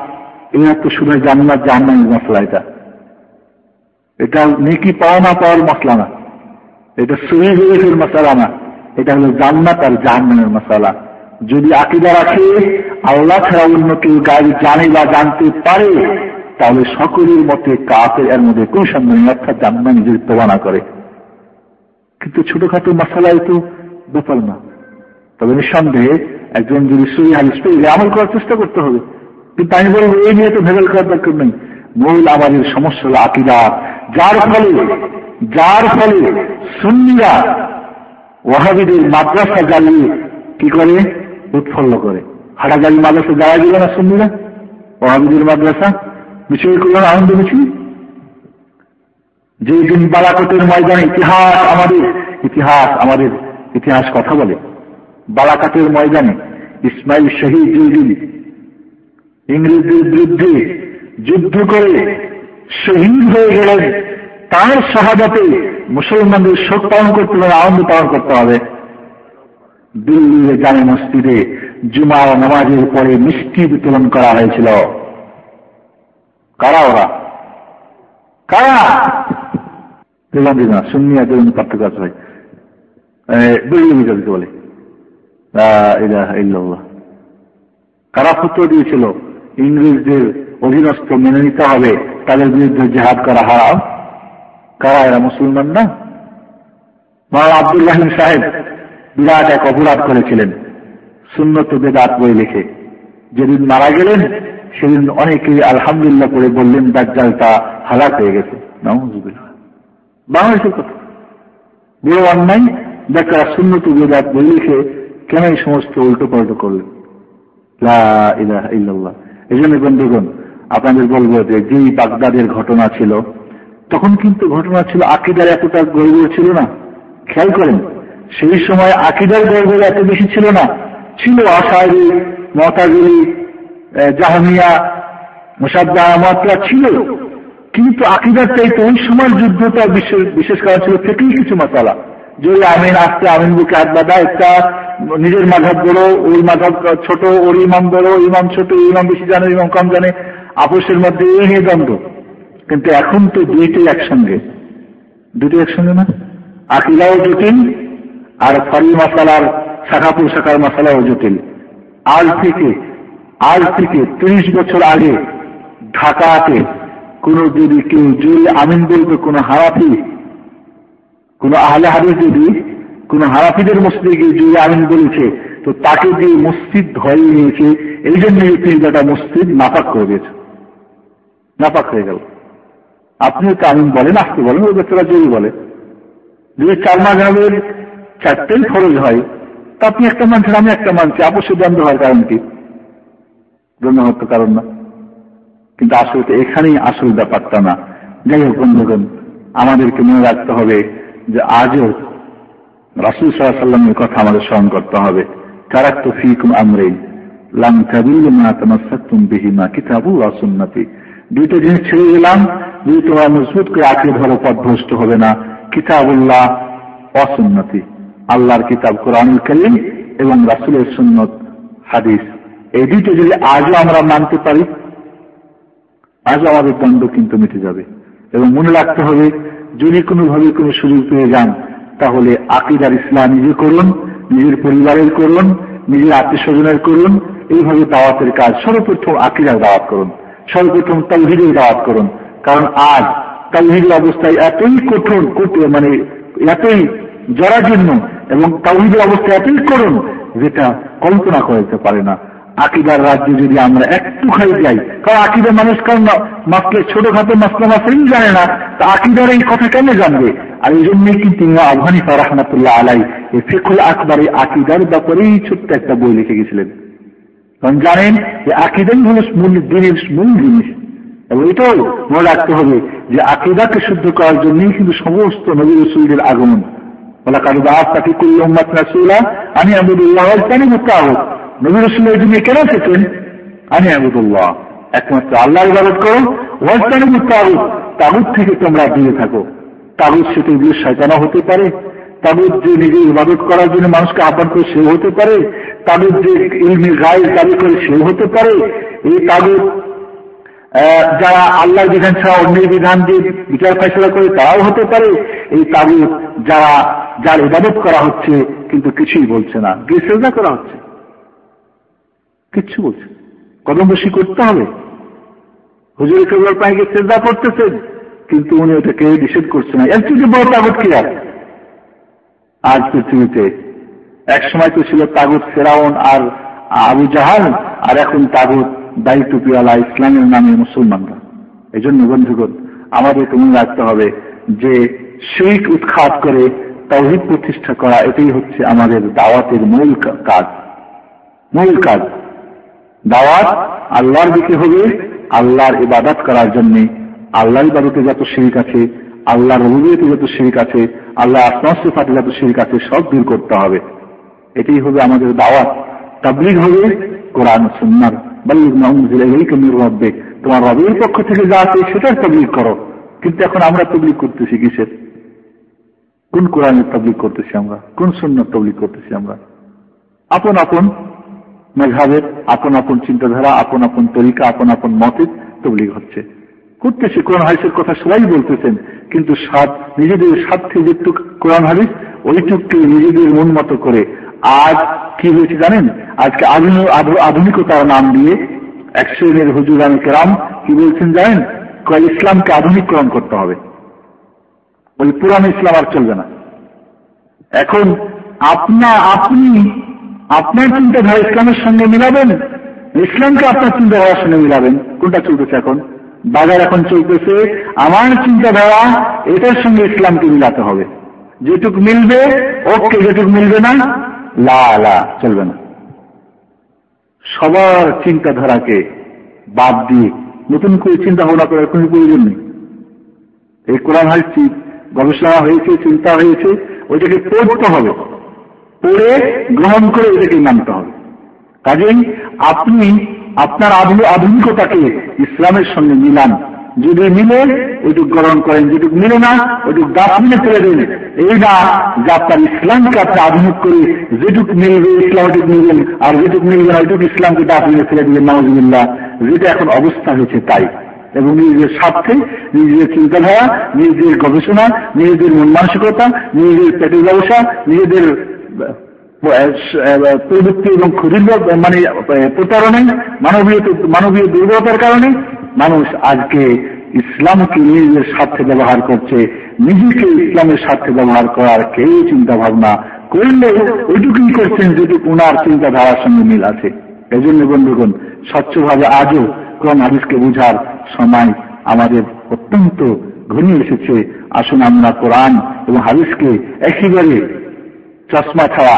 এরা তো শুনে জান্নাত জাহান্নামের মশলা এটা। এটা নেকি পাওয়া না পাওয়ার মশলা না। এটা শরীরের মশলা না। এটা হলো জান্নাত আর জাহান্নামের মশলা। যদি আকিদা রাখে, আল্লাহ ছাড়া অন্য কেউ গাড়ি জানে বা জানতে পারে, তাহলে সকলের মতে কাপের এর মধ্যে কোন সন্দেহ অর্থাৎ জান্না নিজের প্রবানা করে। কিন্তু ছোটখাটো মশালায় তো ব্যাপার না। তবে নিঃসন্দেহে একজন যদি সই হাদিস পেয়ে আমল করার চেষ্টা করতে হবে। কিন্তু আমি বলব, এই নিয়ে তো ভেজাল করার দরকার নেই। মূল আমাদের সমস্যা হল আকিদা, যার ফলে যার ফলে সুন্নিরা ওয়াহাবিদের মাদ্রাসা জ্বালিয়ে কি করে? উৎফল্ল করে। হাটাগাড়ি মাদ্রাসা যাওয়া গেল না সুন্নিরা? ওয়াহাবিদের মাদ্রাসা? মিছিল করলেন আনন্দ মিছিল? যে দিন বালাকটের ময়দানে ইতিহাস আমাদের ইতিহাস আমাদের ইতিহাস কথা বলে। বালাকাটের ময়দানে ইসমাইল শহীদ যেদিন ইংরেজদের বিরুদ্ধে যুদ্ধ করে শহীদ হয়ে গেলেন। তার শাহাদাতে মুসলমানদের শোক পালন করতে হবে, আনন্দ পালন করতে হবে। দিল্লির জানে মসজিদে জুমার নামাজের পরে মিষ্টি বিতরণ করা হয়েছিল। কারা ওরা? কারা দেখলাম না যেমন পার্থক্য আছে ভাই বলে কারা সূত্র দিয়েছিল ইংরেজদের অধীনস্থ মেনে নিতে হবে তাদের বিরুদ্ধে জেহাদ করা হারাম কারা এরা মুসলমান না আব্দুল রাহিম সাহেব বিরাট এক অপরাধ করেছিলেন সুন্নত বেদাত বই লিখে যেদিন মারা গেলেন সেদিন অনেকেই আলহামদুলিল্লাহ করে বললেন দাজ্জালটা হালাক হয়ে গেছে। বাংলাদেশের কথা। বড় অন্যায় দেখা সুন্নত, বেদাত বই লিখে কেন এই সমস্ত উল্টো পাল্টো করলেন এই জন্য বন্ধুগণ, আপনাদের বলব যে যেই বাগদাদের ঘটনা ছিল, তখন কিন্তু ঘটনা ছিল আকিদার এতটা গর্ব ছিল না। খেয়াল করেন, সেই সময় আকিদার গর্ব এত বেশি ছিল না। ছিল আশারি, মতাগিরি জাহামিয়া মোসাদ্দামাতরা ছিল। কিন্তু আকিদার চাইতে ওই সময়ের যুদ্ধটা বিশেষ বিশেষ কারণ ছিল থেকেই কিছু মশালা। যে আমিন আসতে আমিন বুকে হাত বাঁধা একটা, নিজের মাধাব বড় ওই মাধাব ছোট, ওর ইমাম বড় ইমাম ছোট, ইমাম বেশি জানে, ইমাম কম জানে, আপোষের মধ্যে এই নিয়ে দ্বন্দ্ব। কিন্তু এখন তো দুইটাই একসঙ্গে। দুটি একসঙ্গে না? আকিলাও জটিল, আর ফরি মশালার শাখা পোশাকার মশালাও জটিল। আজ থেকে আজ থেকে ত্রিশ বছর আগে ঢাকাতে কোন যদি কেউ জুল আমিন বলবে, কোন হারাফি কোন আহলে হাদিস যদি কোন হারাফিদের মসজিদে গিয়ে জুল আমিন বলেছে, তো তাকে দিয়ে মসজিদ ধরে নিয়েছে। এই জন্য এই তিনটা মসজিদ নাপাক করে দিয়েছে। নাপাক হয়ে গেল। আপনিও তো আমিন বলেন, আসতে বলেন ওই বাচ্চারা জয়ী বলে। যদি চার মাঝাবের চারটেই খরচ হয়, তা আপনি একটা মানছেন, আমি একটা মানছি, আপসে দ্বন্দ্ব হয় কারণ কি? হতো কারণ না। কিন্তু আসলে তো এখানেই আসল ব্যাপারটা না। যাই হোক বন্ধুগণ, আমাদেরকে মনে রাখতে হবে যে আজও রাসুল সাল্লাহ সাল্লামের কথা আমাদের স্মরণ করতে হবে। তারাক্ত ফিকুম আমরেই লাম কাবিল মা তামাসাতুম বিহিমা কিতাবু সুন্নতি। দুইটা জিনিস ছেড়ে গেলাম যদি তোমরা মজবুত করে আঁকড়ে ধরো, পথভ্রষ্ট হবে না। কিতাবুল্লাহ অসুন্নতি আল্লাহর কিতাব কোরআনুল করিম এবং রাসুলের সুন্নত, হাদিস। এই দুইটা যদি আজও আমরা মানতে পারি, আজও আমাদের দ্বন্দ্ব কিন্তু মিটে যাবে। এবং মনে রাখতে হবে, যদি কোনোভাবে কোনো সুযোগ পেয়ে যান, তাহলে আকিদার ইসলাম নিজে করুন, নিজের পরিবারের করুন, নিজের আত্মীয় স্বজনের করুন, এইভাবে দাওয়াতের কাজ, সর্বপ্রথম আকিদার দাওয়াত করুন, সর্বপ্রথম তাওহিদের দাওয়াত করুন। কারণ আজ তাওহিদের অবস্থায় এতই কঠোর মানে এতই জরাজীর্ণ এবং তাওহিদের অবস্থা এতই করুন যেটা কল্পনা করতে পারে না। আকিদার রাজ্যে যদি আমরা একটু খাই যাই কারণ আকিদার মানুষ কারণ মাসলে ছোটখাটো মাসলা মাসলেই জানে না। তা আকিদার এই কথা কেন জানবে? আর এই জন্যই কিন্তু আফগানিফা রহমতুল্লাহ আলাই এই ফেকুল আকবর এই আকিদার ব্যাপারেই ছোট্ট একটা বই লিখে গেছিলেন। কারণ জানেন যে আকিদাই হল মূল দিনের মূল জিনিস। এবং এটাও মনে রাখতে হবে যে আকিদাকে শুদ্ধ করার জন্যই কিন্তু সমস্ত নবী রসুলদের আগমন। বলা কারণ আজ তাকে কুল্ল উম্মাত রাসুল্লাহ আমি আবুদুল্লাহ কেন মোতাবক নবী রসুল্লাহ জন্য কেন এসেছেন আমি আবুদুল্লাহ, একমাত্র আল্লাহ ইবাদত করো ওয়াজদানি মোতাবক তাগুদ থেকে তোমরা দূরে থাকো। তাগুদ সেটা ইবলিশ শয়তানা হতে পারে। তাগুদ যে নিজের ইবাদত করার জন্য মানুষকে আহ্বান করে সেও হতে পারে। তাগুদ যে ইলমি গায়ের দাবি করে সেও হতে পারে। এই তাগুদ যারা আল্লাহর বিধান ছাড়া অন্যের বিধান দিয়ে বিচার ফেসলা করে তারাও হতে পারে। এই তাগুদ যারা, যার ইবাদত করা হচ্ছে, কিন্তু কিছুই বলছে না। গিয়ে সেজা করা হচ্ছে। কিচ্ছু বলছে বেশি করতে হবে। হুজুর কেবল পায়ে গিয়ে সেজা করতেছেন কিন্তু উনি ওটাকে নিষেধ করছে না। এর থেকে বড় তাগত কি আজ পৃথিবীতে এক সময় তো ছিল তাগুত ফেরাউন আর আবু জাহান আর এখন তাগুত দায়ী টুপিওয়ালা ইসলামের নামে মুসলমানরা। এই জন্য বন্ধুগণ আমাদেরকে মনে রাখতে হবে যে শিখ উৎখাত করে তহিদ প্রতিষ্ঠা করা, এটাই হচ্ছে আমাদের দাওয়াতের মূল কাজ। মূল কাজ। দাওয়াত, আল্লাহর দিকে হবে, আল্লাহর ইবাদত করার জন্য। আল্লাহর ইবাদতে যত শিরিক আছে, আল্লাহর রবিতে যত শিরিক আছে আল্লাহ আসমাসিফাতে যত শিরিক আছে, সব দূর করতে হবে। এটাই হবে আমাদের দাওয়াত। তাবলিগ হবে কোরআন সুন্নার বাল্লিক মাহমুদ এই কমির রব্বে তোমার রবের পক্ষ থেকে যা আছে, সেটার তবলিগ করো। কিন্তু এখন আমরা তবলিগ করতেছি কিসের? কোন কোরআনের তবলিগ করতেছি আমরা? কোন সুন্নার তবলিগ করতেছি আমরা? আপন আপন। আপন আপন চিন্তাধারা, আপন আপন তরিকা, আপন আপন মতে তবলিগ হচ্ছে। করতেছে কোরআন হাদিসের কথা সবাই বলতেছেন, কিন্তু সাত নিজেদের স্বার্থে যেটুক কোরআন হাদিস ওইটুককে নিজেদের মন মতো করে। আজ কি হয়েছে জানেন? আজকে আধুনিকতার নাম দিয়ে এক শ্রেণির হুজুরান কেরাম কি বলছেন জানেন? ইসলামকে আধুনিকরণ করতে হবে। ওই পুরানো ইসলাম আর চলবে না। এখন আপনা, আপনি আপনার চিন্তাধারা ইসলামের সঙ্গে মিলাবেন, ইসলামকে আপনার চিন্তাধারার সঙ্গে মিলাবেন। কোনটা চলতেছে এখন? বাজার এখন চলতেছে। আমার চিন্তাধারা এটার সঙ্গে ইসলামকে মিলাতে হবে। যেটুক মিলবে, ওকে যেটুক মিলবে না, লা লা, চলবে না। সবার চিন্তাধারাকে বাদ দিয়ে নতুন করে চিন্তা ভাবনা করার কোনো প্রয়োজন নেই। এই কোরআন হাইছি গবেষণা হয়েছে, চিন্তা হয়েছে, ওইটাকে পড়তে হবে। পড়ে গ্রহণ করে এটাকে মানতে হবে। কাজেই আপনি আপনার আধুনিকতাকে ইসলামের সঙ্গে মিলান। যদি মিলে, ওইটুক গ্রহণ করেন, যেটুক মিলে না, ওইটুক মিলে ফেলে দেন। এই না যে আপনার ইসলামকে আপনি আধুনিক করে যেটুক মিলবে ইসলাম ওইটুক মিলবেন, আর যেটুক মিলবে না, ওইটুক ইসলামকে মিলে ফেলে দিবেন নওয়াজ যেটা এখন অবস্থা হয়েছে তাই। এবং নিজেদের স্বার্থে, নিজেদের চিন্তাধারা, নিজেদের গবেষণা, নিজেদের মন মানসিকতা, নিজেদের পেটের ব্যবসা, নিজেদের প্রযুক্তি এবং ক্ষুদ্র মানে প্রতারণায় মানবীয় মানবীয় দুর্বলতার কারণে মানুষ আজকে ইসলামকে নিজের স্বার্থে ব্যবহার করছে, নিজেকে ইসলামের স্বার্থে ব্যবহার করার কেউ চিন্তা ভাবনা করলে ওইটুকুই করছেন যেটুকু ওনার চিন্তাধারার সঙ্গে মিল আছে। এই জন্য বন্ধুগণ, স্বচ্ছভাবে আজও কোরআন হাদিসকে বুঝার সময় আমাদের অত্যন্ত ঘনিয়ে এসেছে। আসুন আমরা কোরআন এবং হাদিসকে একেবারে চশমা খাওয়া,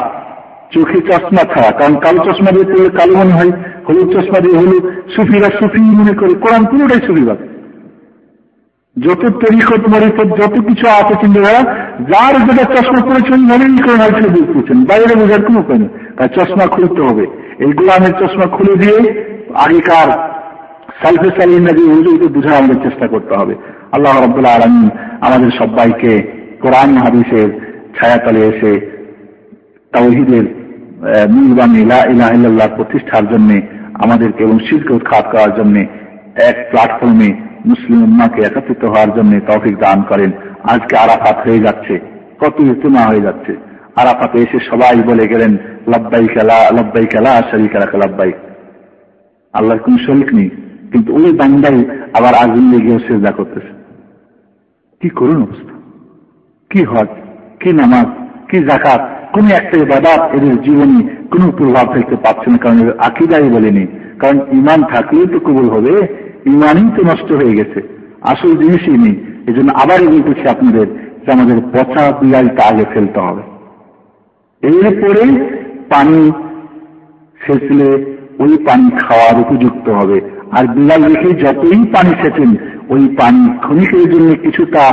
চোখে চশমা খাওয়া, কারণ কালো চশমা দিয়ে পড়লে কালো মনে হয়, হলুদ চশমা দিয়ে হলুদ সুফিরা সুফি মনে করে, কোরআন পুরোটাই সুফিবাদ যত তরিকত মরিকত যত কিছু আছে চিন্তাধারা যার যেটা চশমা পড়েছেন মনেই করেন হয়তো বুঝতেছেন বাইরে বোঝার কোনো উপায় নেই। তার চশমা খুলতে হবে। এই গোলামের চশমা খুলে দিয়ে আগেকার সালফে সালিনা যে হুজুরকে বুঝা আমাদের চেষ্টা করতে হবে। আল্লাহ রব্দুল্লাহ আলমী আমাদের সবাইকে কোরআন হাদিসের ছায়াতলে এসে তাওহিদের মূলবাণী ইলাহ প্রতিষ্ঠার জন্য আমাদেরকে এবং শিল্প উৎখাত করার জন্য এক প্ল্যাটফর্মে মুসলিম উম্মাকে একত্রিত হওয়ার জন্য তৌফিক দান করেন। আজকে আরাফাত হয়ে যাচ্ছে, কত ইতিমা হয়ে যাচ্ছে। আরাফাতে এসে সবাই বলে গেলেন লব্বাই খেলা লব্বাই খেলা শরীর খেলা লব্বাই আল্লাহর কোন শরিক নেই, কিন্তু ওই বান্দাই আবার আগুন লেগেও সেজদা করতেছে। কি করুন অবস্থা? কি হজ? কি নামাজ? কি জাকাত কোন একটা বাদাত এদের জীবনে কোনো প্রভাব ফেলতে পারছে না, কারণ এদের আকিদাই বলেনি। কারণ ইমান থাকলেই তো কবুল হবে ইমানই তো নষ্ট হয়ে গেছে। আসল জিনিসই নেই। এই জন্য আবার বলতেছি আপনাদের যে আমাদের পচা বিড়ালটা আগে ফেলতে হবে। এরপরে পানি সেচলে ওই পানি খাওয়ার উপযুক্ত হবে। আর বিড়াল রেখে যতই পানি সেচেন, ওই পানি ক্ষণিকের জন্য কিছুটা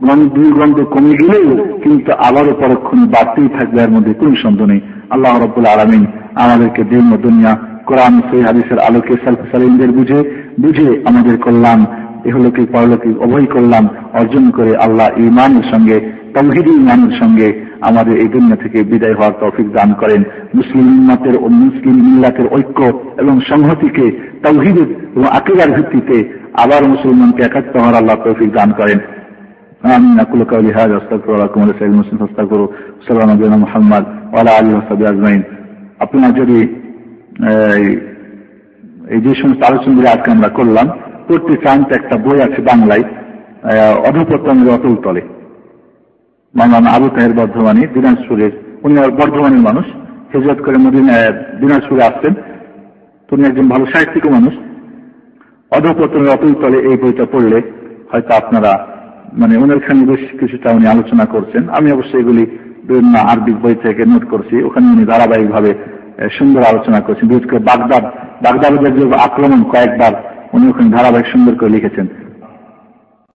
দুর্গন্ধ কমে গেলেও কিন্তু আবারও পরক্ষণে বাড়তেই থাকবে, এর মধ্যে কোন সন্দেহ নেই। আল্লাহ রব্বুল আলমিন আমাদেরকে দিন দুনিয়া, কোরআন সই হাদিসের আলোকে সালিমদের বুঝে বুঝে আমাদের কল্যাণ এহলৌকিক পরলৌকিক উভয় কল্যাণ অর্জন করে আল্লাহ ইমানের সঙ্গে তমহিদি ইমানের সঙ্গে আমাদের এই দুনিয়া থেকে বিদায় হওয়ার তৌফিক দান করেন। মুসলিম উন্মতের ও মুসলিম মিল্লাতের ঐক্য এবং সংহতিকে তৌহিদের এবং আকিদার ভিত্তিতে আবার মুসলমানকে একাত্ম হওয়ার আল্লাহ তৌফিক দান করেন। آمين أقول قولي هذا أستغفر لكم ولسائر المسلمين فاستغفروا صلى الله عليه محمد وعلى آله وصحبه أجمعين আপনারা যদি এই যে সমস্ত আলোচনাগুলি আজকে আমরা করলাম পড়তে চান তো একটা বই আছে বাংলায় অধপতনের অটল তলে মাওলানা আবু তাহের বর্ধমানী দিনাজপুরের উনি বর্ধমানের মানুষ হেজরত করে মদিনা দিনাজপুরে আসতেন তিনি একজন ভালো সাহিত্যিক মানুষ অধপতনের অটল তলে এই বইটা পড়লে হয়তো আপনারা মানে ওনার খানি বেশ কিছুটা উনি আলোচনা করছেন। আমি অবশ্যই এগুলি বিভিন্ন আরবিক বই থেকে নোট করছি। ওখানে উনি ধারাবাহিকভাবে সুন্দর আলোচনা করছেন। বিশেষ করে বাগদাদ, বাগদাদের যে আক্রমণ কয়েকবার উনি ওখানে ধারাবাহিক সুন্দর করে লিখেছেন।